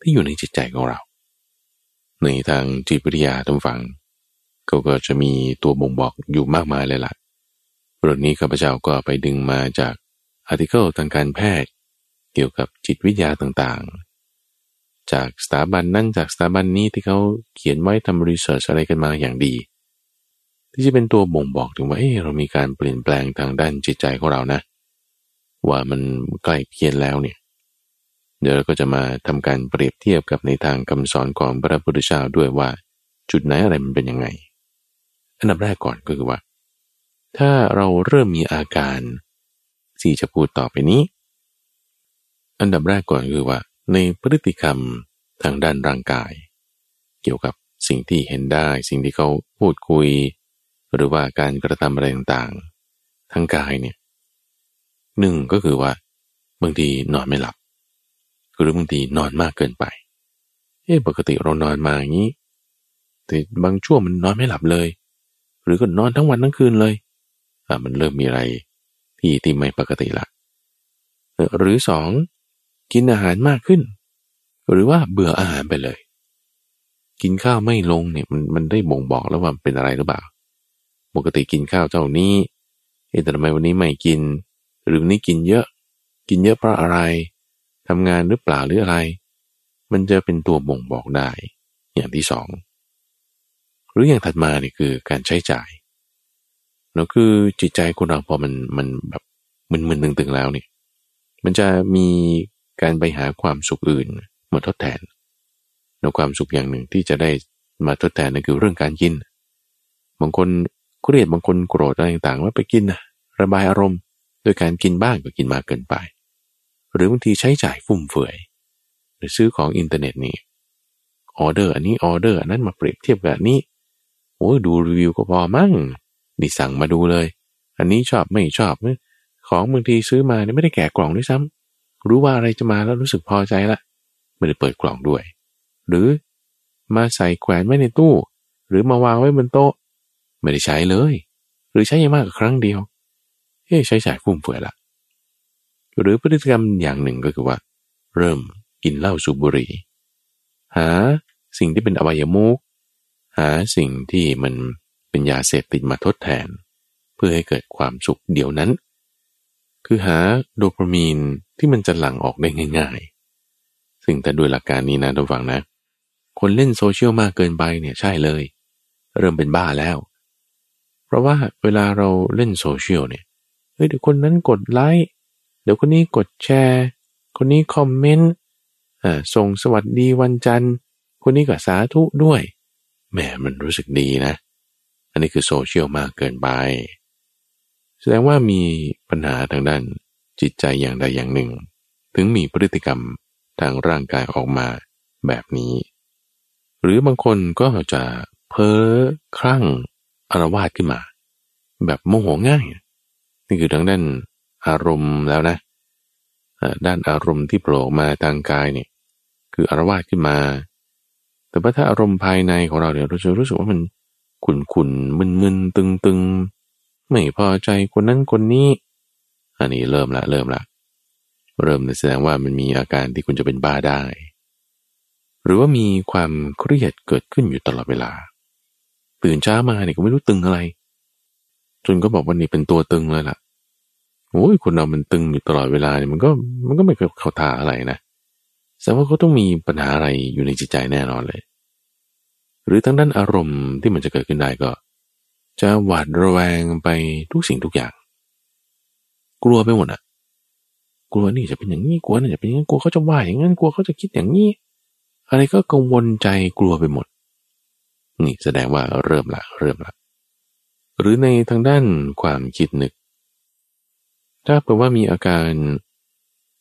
ที่อยู่ในจิตใจของเรา ในทางจิตวิทยาทุกฝัง เขาก็จะมีตัวบ่งบอกอยู่มากมายเลยละ่ะบทนี้ข้าพเจ้าก็ไปดึงมาจากอาร์ติเคิลทางการแพทย์ เกี่ยวกับจิตวิทยาต่างๆ จากสถาบันนั่นจากสถาบันนี้ที่เขาเขียนไว้ทำรีเสิร์ชอะไรกันมาอย่างดี ที่จะเป็นตัวบ่งบอกถึงว่าเฮ้เรามีการเปลี่ยนแปลงทางด้านจิตใจของเรานะ ว่ามันใกล้เพียนแล้วเนี่ยเดี๋ยวเราก็จะมาทำการเปรียบเทียบกับในทางคำสอนของพระพุทธเจ้าด้วยว่า จุดไหนอะไรมันเป็นยังไง อันดับแรกก่อนก็คือว่า ถ้าเราเริ่มมีอาการที่จะพูดต่อไปนี้ อันดับแรกก่อนคือว่า ในพฤติกรรมทางด้านร่างกาย เกี่ยวกับสิ่งที่เห็นได้ สิ่งที่เขาพูดคุย หรือว่าการกระทำอะไรต่างๆทางกายเนี่ยหนึ่งก็คือว่าบางทีนอนไม่หลับ หรือบางทีนอนมากเกินไปเอ๊ะปกติเรานอนมาอย่างนี้แต่บางช่วงมันนอนไม่หลับเลย หรือก็นอนทั้งวันทั้งคืนเลยอ่ามันเริ่มมีอะไรที่ที่ไม่ปกติละหรือสองกินอาหารมากขึ้น หรือว่าเบื่ออาหารไปเลย กินข้าวไม่ลงเนี่ยมันมันได้บ่งบอกแล้วว่าเป็นอะไรหรือเปล่า ปกติกินข้าวเท่านี้เอ๊ะแต่ทำไมวันนี้ไม่กิน หรือวันนี้กินเยอะ กินเยอะเพราะอะไรทำงานหรือเปล่าหรืออะไร มันจะเป็นตัวบ่งบอกได้ อย่างที่สอง หรืออย่างถัดมานี่คือการใช้จ่ายแล้วคือจิตใจคนเราพอมันมันแบบมึนๆตึงๆแล้วเนี่ยมันจะมีการไปหาความสุขอื่นมาทดแทนแล้วความสุขอย่างหนึ่งที่จะได้มาทดแทนนั่นคือเรื่องการกิน บางคนเครียดบางคนโกรธอะไรต่างๆว่าไปกินนะระบายอารมณ์โดยการกินบ้างก็กินมากเกินไป หรือบางทีใช้จ่ายฟุ่มเฟือย หรือซื้อของอินเทอร์เน็ตนี่ออเดอร์ อันนี้ออเดอร์อันนั้นมาเปรียบเทียบกับนี้ โอ้ดูรีวิวก็พอมั่งนี่สั่งมาดูเลย อันนี้ชอบไม่ชอบของบางทีซื้อมาเนี่ยไม่ได้แกะกล่องด้วยซ้ำรู้ว่าอะไรจะมาแล้วรู้สึกพอใจละไม่ได้เปิดกล่องด้วย หรือมาใส่แขวนไว้ในตู้ หรือมาวางไว้บนโต๊ะ ไม่ได้ใช้เลย หรือใช้ยังมากกว่าครั้งเดียวเฮ้ใช้จ่ายฟุ่มเฟือยละหรือพฤติกรรมอย่างหนึ่งก็คือว่า เริ่มกินเหล้าสูบบุหรี่หาสิ่งที่เป็นอวัยมุก หาสิ่งที่มันเป็นยาเสพติดมาทดแทน เพื่อให้เกิดความสุขเดียวนั้น คือหาโดปามีนที่มันจะหลั่งออกได้ง่ายๆ ซึ่งแต่ด้วยหลักการนี้นะทุกฝังนะ คนเล่นโซเชียลมากเกินไปเนี่ยใช่เลย เริ่มเป็นบ้าแล้ว เพราะว่าเวลาเราเล่นโซเชียลเนี่ยเฮ้ยเดี๋ยวคนนั้นกดไลค์เดี๋ยวคนนี้กดแชร์ คนนี้คอมเมนต์อ่าส่งสวัสดีวันจันทร์ คนนี้ก็สาธุด้วย แหมมันรู้สึกดีนะ อันนี้คือโซเชียลมากเกินไป แสดงว่ามีปัญหาทางด้านจิตใจอย่างใดอย่างหนึ่ง ถึงมีพฤติกรรมทางร่างกายออกมาแบบนี้ หรือบางคนก็จะเพ้อคลั่งอารวาสขึ้นมา แบบโมโหง่าย นี่คือทางด้านอารมณ์แล้วนะด้านอารมณ์ที่โผล่มาทางกายเนี่ยคืออารวาสขึ้นมา แต่ว่าถ้าอารมณ์ภายในของเราเนี่ยเราจะรู้สึกว่ามันขุนขุนมึนมึนตึงตึงไม่พอใจคนนั้นคนนี้ อันนี้เริ่มละเริ่มละเริ่มแสดงว่ามันมีอาการที่คุณจะเป็นบ้าได้ หรือว่ามีความเครียดเกิดขึ้นอยู่ตลอดเวลา ตื่นเช้ามาเนี่ยก็ไม่รู้ตึงอะไร จนก็บอกว่านี่เป็นตัวตึงเลยล่ะโอ้ยคนเรามันตึงอยู่ตลอดเวลาเนี่ยมันก็มันก็ไม่เข้าท่าอะไรนะแสดงว่าเขาต้องมีปัญหาอะไรอยู่ในจิตใจแน่นอนเลย หรือทั้งด้านอารมณ์ที่มันจะเกิดขึ้นได้ก็ จะหวาดระแวงไปทุกสิ่งทุกอย่าง กลัวไปหมดอะ กลัวนี่จะเป็นอย่างนี้กลัวนี่จะเป็นอย่างนี้กลัวเขาจะว่าอย่างนั้นกลัวเขาจะคิดอย่างนี้ อะไรก็กังวลใจกลัวไปหมด นี่แสดงว่าเริ่มละเริ่มละหรือในทางด้านความคิดนึก ถ้าแปลว่ามีอาการ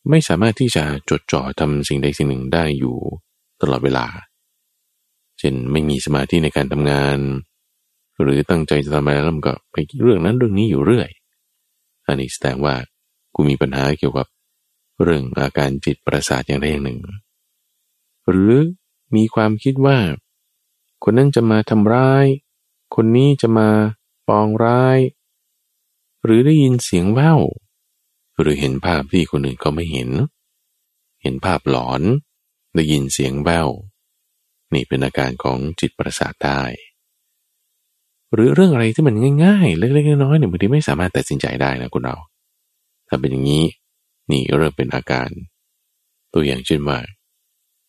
ไม่สามารถที่จะจดจ่อทำสิ่งใดสิ่งหนึ่งได้อยู่ตลอดเวลา เช่นไม่มีสมาธิในการทำงาน หรือตั้งใจจะทำอะไรแล้วมันก็ไปเรื่องนั้นเรื่องนี้อยู่เรื่อย อันนี้แสดงว่ากูมีปัญหาเกี่ยวกับเรื่องอาการจิตประสาทอย่างใดอย่างหนึ่ง หรือมีความคิดว่า คนนั้นจะมาทำร้าย คนนี้จะมาปองร้าย หรือได้ยินเสียงแว่วหรือเห็นภาพที่คนอื่นเขาไม่เห็น เห็นภาพหลอน ได้ยินเสียงแวว นี่เป็นอาการของจิตประสาทได้ หรือเรื่องอะไรที่มันง่ายๆ เล็กๆน้อยๆเนี่ยบางทีไม่สามารถตัดสินใจได้นะคุณเรา ถ้าเป็นอย่างนี้นี่เริ่มเป็นอาการ ตัวอย่างเช่นว่า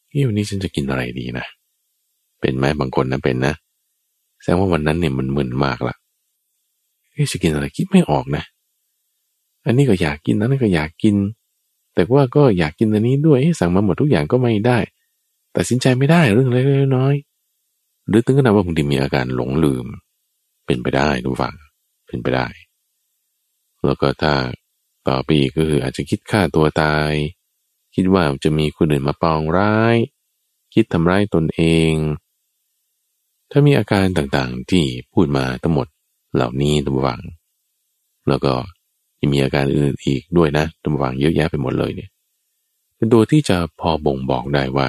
เฮ้ยวันนี้ฉันจะกินอะไรดีนะ เป็นไหมบางคนนะเป็นนะ แสดงว่าวันนั้นเนี่ยมันมึนมากละเฮ้ยจะกินอะไรคิดไม่ออกนะ อันนี้ก็อยากกินนั้นก็อยากกิน แต่ว่าก็อยากกินอันนี้ด้วยสั่งมาหมดทุกอย่างก็ไม่ได้ ตัดสินใจไม่ได้เรื่องเล็กน้อยหรือถึงขนาดว่าบางทีมีอาการหลงลืม เป็นไปได้ทุกฝั่งเป็นไปได้ แล้วก็ถ้าต่อไปก็คืออาจจะคิดฆ่าตัวตาย คิดว่าจะมีคนอื่นมาปองร้าย คิดทำร้ายตนเอง ถ้ามีอาการต่างๆที่พูดมาทั้งหมดเหล่านี้ทุกฝั่งแล้วก็ยังมีอาการอื่นอีกด้วยนะตำวังเยอะแยะไปหมดเลยเนี่ยเป็นตัวที่จะพอบ่งบอกได้ว่า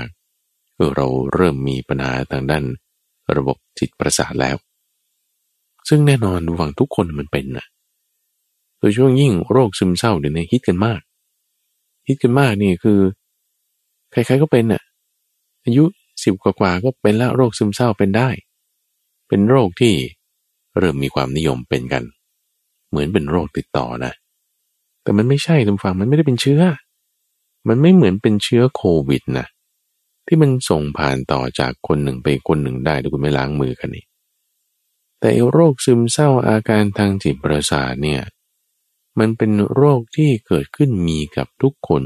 เออเราเริ่มมีปัญหาทางด้านระบบจิตประสาทแล้ว ซึ่งแน่นอนหวังทุกคนมันเป็นนะโดยช่วงยิ่งโรคซึมเศร้าเดี๋ยวนี้ฮิตกันมาก ฮิตกันมากนี่คือ ใครๆก็เป็นน่ะ อายุสิบกว่าก็เป็นแล้วโรคซึมเศร้าเป็นได้ เป็นโรคที่เริ่มมีความนิยมเป็นกัน เหมือนเป็นโรคติดต่อนะ แต่มันไม่ใช่ทุกฝั่งมันไม่ได้เป็นเชื้อ มันไม่เหมือนเป็นเชื้อโควิดนะ ที่มันส่งผ่านต่อจากคนหนึ่งไปคนหนึ่งได้ถ้าคุณไม่ล้างมือกันนี่แต่โรคซึมเศร้าอาการทางจิตประสาทเนี่ยมันเป็นโรคที่เกิดขึ้นมีกับทุกคน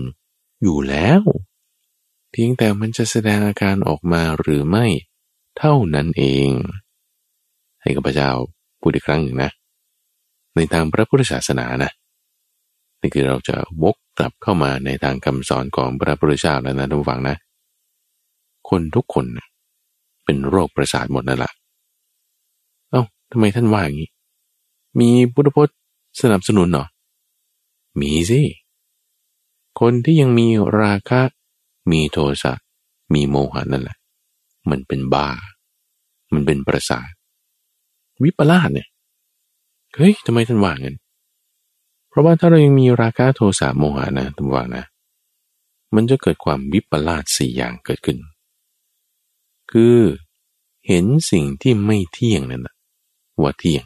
อยู่แล้ว เพียงแต่มันจะแสดงอาการออกมาหรือไม่เท่านั้นเอง ให้กับพระเจ้าพูดอีกครั้งหนึ่งนะ ในทางพระพุทธศาสนานะนี่คือเราจะวกกลับเข้ามาในทางคำสอนของพระพุทธเจ้าแล้วนะทุกฝังนะ คนทุกคนเป็นโรคประสาทหมดนั่นแหละเอา้าทำไมท่านว่าอย่างนี้ มีพุทธพจน์สนับสนุนเหรอ มีสิ คนที่ยังมีราคะ มีโทสะ มีโมหะนั่นแหละ มันเป็นบ้า มันเป็นประสาท วิปลาสเนี่ย เฮ้ยทำไมท่านว่างั้น เพราะว่าถ้าเรายังมีราคะโทสะโมหะนะท่านว่านะ มันจะเกิดความวิปลาสสี่อย่างเกิดขึ้น คือเห็นสิ่งที่ไม่เที่ยงนั่นแหะว่าเที่ยง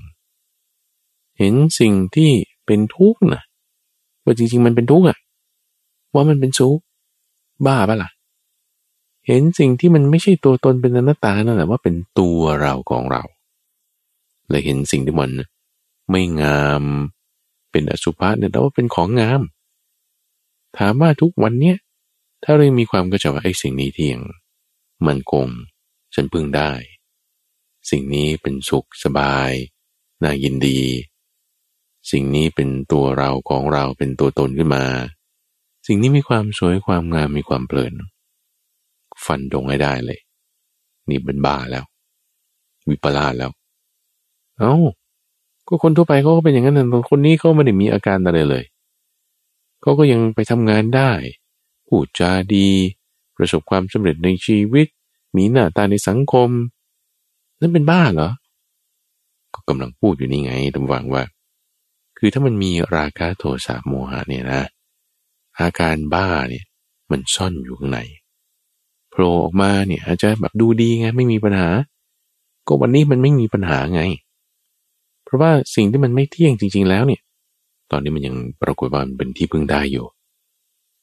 เห็นสิ่งที่เป็นทุกข์นะว่าจริงๆมันเป็นทุกข์อะว่ามันเป็นสุขบ้าปะละ่ะ เห็นสิ่งที่มันไม่ใช่ตัวตนเป็นอนัตตานั่นแหละว่าเป็นตัวเราของเราเลยเห็นสิ่งที่มันไม่งามเป็นอสุภะเนี่ยแต่ว่าเป็นของงาม ถามว่าทุกวันเนี้ยถ้าเรามีความก็จะว่าไอ้สิ่งนี้เที่ยง มันคง ฉันพึงได้ สิ่งนี้เป็นสุขสบาย น่ายินดี สิ่งนี้เป็นตัวเราของเราเป็นตัวตนขึ้นมา สิ่งนี้มีความสวยความงามมีความเพลิน ฟันดงให้ได้เลย นี่เป็นบ้าแล้ว วิปลาสแล้ว เอา้าก็คนทั่วไปเขาก็เป็นอย่างนั้นแต่คนนี้เขาไม่ได้มีอาการอะไรเลย เขาก็ยังไปทำงานได้ พูดจาดี ประสบความสำเร็จในชีวิต มีหน้าตาในสังคม นั่นเป็นบ้าเหรอ ก็กำลังพูดอยู่นี่ไงตำวังว่า คือถ้ามันมีราคะโทสะโมหะเนี่ยนะ อาการบ้าเนี่ยมันซ่อนอยู่ข้างในโผล่ออกมาเนี่ยอาจจะแบบดูดีไงไม่มีปัญหา ก็วันนี้มันไม่มีปัญหาไง เพราะว่าสิ่งที่มันไม่เที่ยงจริง ๆ แล้วเนี่ย ตอนนี้มันยังปรากฏว่ามันเป็นที่พึ่งได้อยู่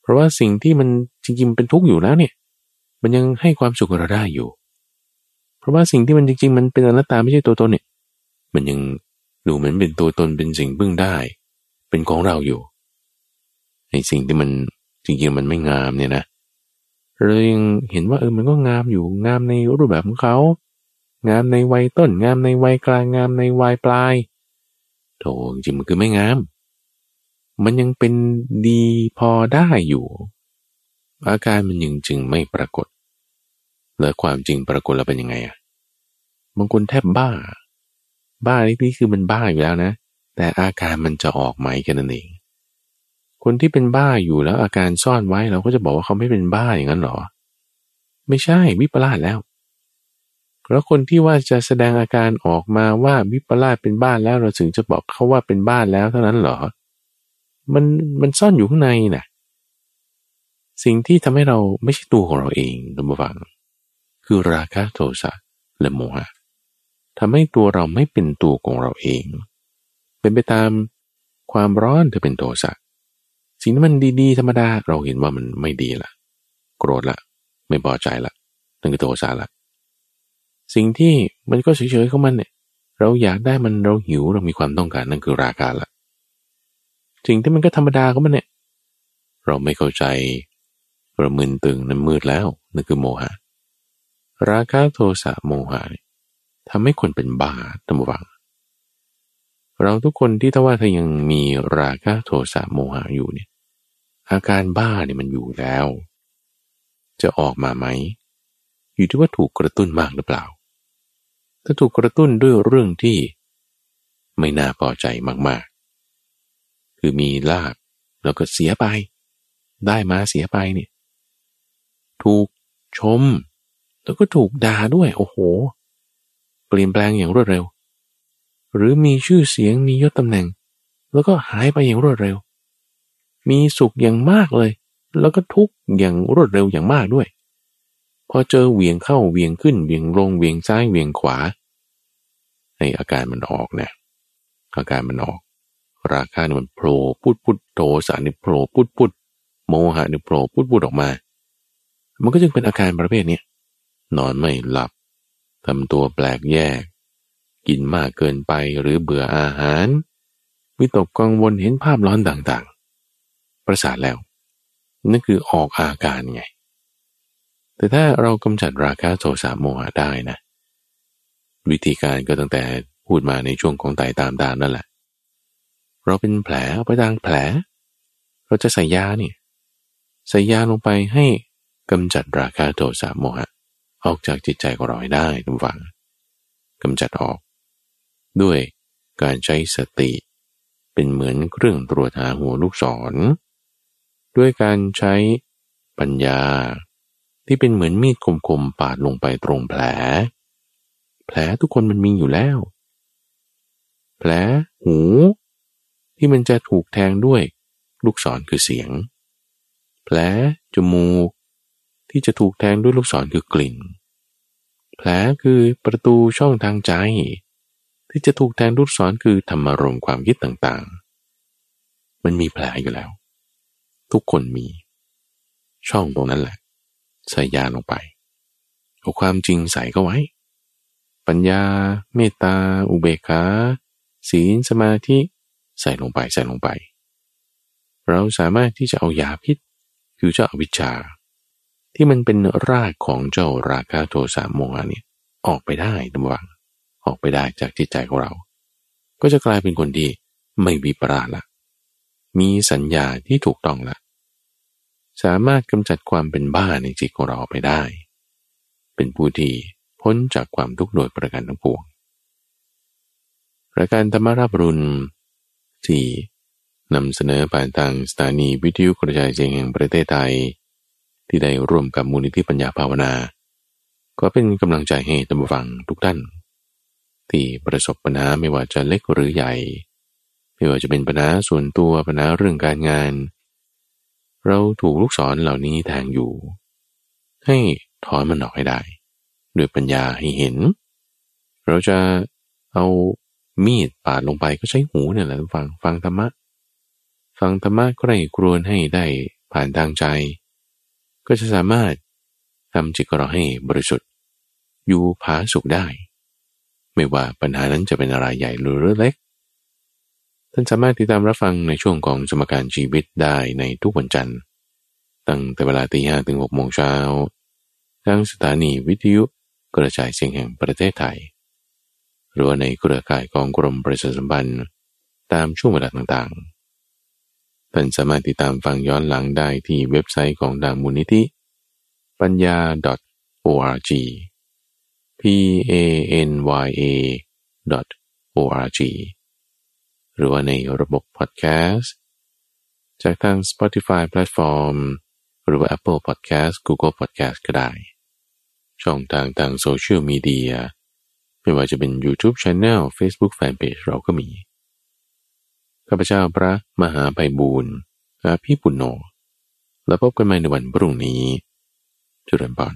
เพราะว่าสิ่งที่มันจริงๆเป็นทุกข์อยู่แล้วเนี่ย มันยังให้ความสุขเราได้อยู่ เพราะว่าสิ่งที่มันจริง ๆ มันเป็นอนัตตาไม่ใช่ตัวตนเนี่ย มันยังดูเหมือนเป็นตัวตนเป็นสิ่งพึ่งได้ เป็นของเราอยู่ ในสิ่งที่มันจริงๆมันไม่งามเนี่ยนะเรายังเห็นว่าเออมันก็งามอยู่งามในรูปแบบของเขา งามในวัยต้น งามในวัยกลางงามในวัยปลายโถจริงมันคือไม่งาม มันยังเป็นดีพอได้อยู่ อาการมันยังจึงไม่ปรากฏ แล้วความจริงปรากฏแล้วเป็นยังไงอะบางคนแทบบ้า บ้านี่คือมันบ้าอยู่แล้วนะ แต่อาการมันจะออกไหมแค่นั้นเอง คนที่เป็นบ้าอยู่แล้วอาการซ่อนไว้เราก็จะบอกว่าเขาไม่เป็นบ้าอย่างนั้นหรอ ไม่ใช่วิปลาสแล้วแล้วคนที่ว่าจะแสดงอาการออกมาว่าวิปลาสเป็นบ้านแล้วเราถึงจะบอกเขาว่าเป็นบ้านแล้วเท่านั้นหรอ มันมันซ่อนอยู่ข้างในนะ่ะ สิ่งที่ทำให้เราไม่ใช่ตัวของเราเองดูมาฟัง คือราคะโทสะและโมหะทำให้ตัวเราไม่เป็นตัวของเราเอง เป็นไปตามความร้อนเธอเป็นโทสะสิ่งที่มันดีๆธรรมดาเราเห็นว่ามันไม่ดีละโกรธละ ไม่พอใจละนั่นคือโทสะละ สิ่งที่มันก็เฉยๆของมันเนี่ย เราอยากได้มันเราหิวเรามีความต้องการนั่นคือราคาละสิ่งที่มันก็ธรรมดาของมันเนี่ย เราไม่เข้าใจเรามึนตึงนั้นมืดแล้วนั่นคือโมหะ ราคะโทสะโมหะทำให้คนเป็นบ้าตั้งวัง เราทุกคนที่ถ้าว่าถ้ายังมีราคะโทสะโมหะอยู่เนี่ย อาการบ้าเนี่ยมันอยู่แล้ว จะออกมาไหม อยู่ที่ว่าถูกกระตุ้นมากหรือเปล่า ถ้าถูกกระตุ้นด้วยเรื่องที่ไม่น่าพอใจมากๆ คือมีลาบแล้วก็เสียไป ได้มาเสียไปเนี่ย ถูกชม แล้วก็ถูกด่าด้วย โอ้โห เปลี่ยนแปลงอย่างรวดเร็ว หรือมีชื่อเสียงมียศตำแหน่ง แล้วก็หายไปอย่างรวดเร็ว มีสุขอย่างมากเลย แล้วก็ทุกข์อย่างรวดเร็วอย่างมากด้วย พอเจอเหวี่ยงเข้าเหวี่ยงขึ้นเหวี่ยงลงเหวี่ยงซ้ายเหวี่ยงขวาให้อาการมันออกนะอาการมันออก ราคาเนี่ยมันโผล่พุดพุดโทสะนี่โผล่พุดพุดโมหะนี่โผล่พุดพุดออกมา มันก็จึงเป็นอาการประเภทนี้ นอนไม่หลับทำตัวแปลกแยก กินมากเกินไปหรือเบื่ออาหาร วิตกกังวลเห็นภาพร้อนต่างๆ ประสาทแล้ว นั่นคือออกอาการไง แต่ถ้าเรากำจัดราคะโทสะโมหะได้นะ วิธีการก็ตั้งแต่พูดมาในช่วงของไต่ตามตามนั่นแหละ เราเป็นแผลไปทางแผล เราจะใส่ยาเนี่ยใส่ยาลงไปให้กำจัดราคะโทสะโมหะ ออกจากจิตใจของเราให้ได้ทุกฝังกำจัดออก ด้วยการใช้สติเป็นเหมือนเครื่องตรวจหาหัวลูกศร ด้วยการใช้ปัญญา ที่เป็นเหมือนมีดคมๆปาดลงไปตรงแผล แผลทุกคนมันมีอยู่แล้ว แผลหู ที่มันจะถูกแทงด้วยลูกศรคือเสียง แผลจมูก ที่จะถูกแทงด้วยลูกศรคือกลิ่น แผลคือประตูช่องทางใจ ที่จะถูกแทงลูกศรคือธรรมารมความคิดต่างๆ มันมีแผลอยู่แล้ว ทุกคนมี ช่องตรงนั้นแหละ ใส่ยาลงไปเอาความจริงใส่ก็ไว้ ปัญญา เมตตา อุเบกขาศีลสมาธิใส่ลงไปใส่ลงไป เราสามารถที่จะเอายาพิษ คือเจ้าอวิชชา ที่มันเป็นรากของเจ้าราคะโทสะโมหะเนี่ยออกไปได้ตำวังออกไปได้จากจิตใจของเรา ก็จะกลายเป็นคนที่ไม่วิปราละมีสัญญาที่ถูกต้องละสามารถกำจัดความเป็นบ้าในจิตของเราไปได้ เป็นผู้ที่พ้นจากความทุกข์โดยประการทั้งปวงรายการธรรมาราบรุณที่นำเสนอผ่านทางสถานีวิทยุกระจายเสียงแห่งประเทศไทย ที่ได้ร่วมกับมูลนิธิปัญญาภาวนา ก็เป็นกำลังใจให้ตัมฟังทุกท่าน ที่ประสบปัญหาไม่ว่าจะเล็กหรือใหญ่ ไม่ว่าจะเป็นปัญหาส่วนตัวปัญหาเรื่องการงาน เราถูกลูกศรเหล่านี้แทงอยู่ ให้ถอนมันออกให้ได้ ด้วยปัญญาให้เห็น เราจะเอามีดปาดลงไปก็ใช้หูเนี่ยแหละฟังฟังธรรมะ ฟังธรรมะก็ได้ครวนให้ได้ผ่านทางใจ ก็จะสามารถทำจิตของเราให้บริสุทธิ์ อยู่ผาสุขได้ ไม่ว่าปัญหานั้นจะเป็นอะไรใหญ่หรือเล็ก ท่านสามารถติดตามรับฟังในช่วงของสมการชีวิตได้ในทุกวันจันทร์ ตั้งแต่เวลาตีห้ถึงหกโมงเช้าทางสถานีวิทยุกระจายเสียงแห่งประเทศไทย หรือในเครือข่ายของกรมประชาสัมพันธ์ตามช่วงเวลาต่างๆ ท่านสามารถติดตามฟังย้อนหลังได้ที่เว็บไซต์ของดางมูลนิธิปัญญา .org p a n y a .org หรือว่าในระบบพอดแคสต์จากทาง Spotify Platform หรือว่า Apple Podcast Google Podcast ก็ได้ ช่องทางทางโซเชียลมีเดียไม่ว่าจะเป็น YouTube Channel Facebook Fanpage เราก็มี ข้าพเจ้าพระมหาไพบูรณ์อาพี่ปุณโญแล้วพบกันใหม่ในวันพรุ่งนี้จุลปอน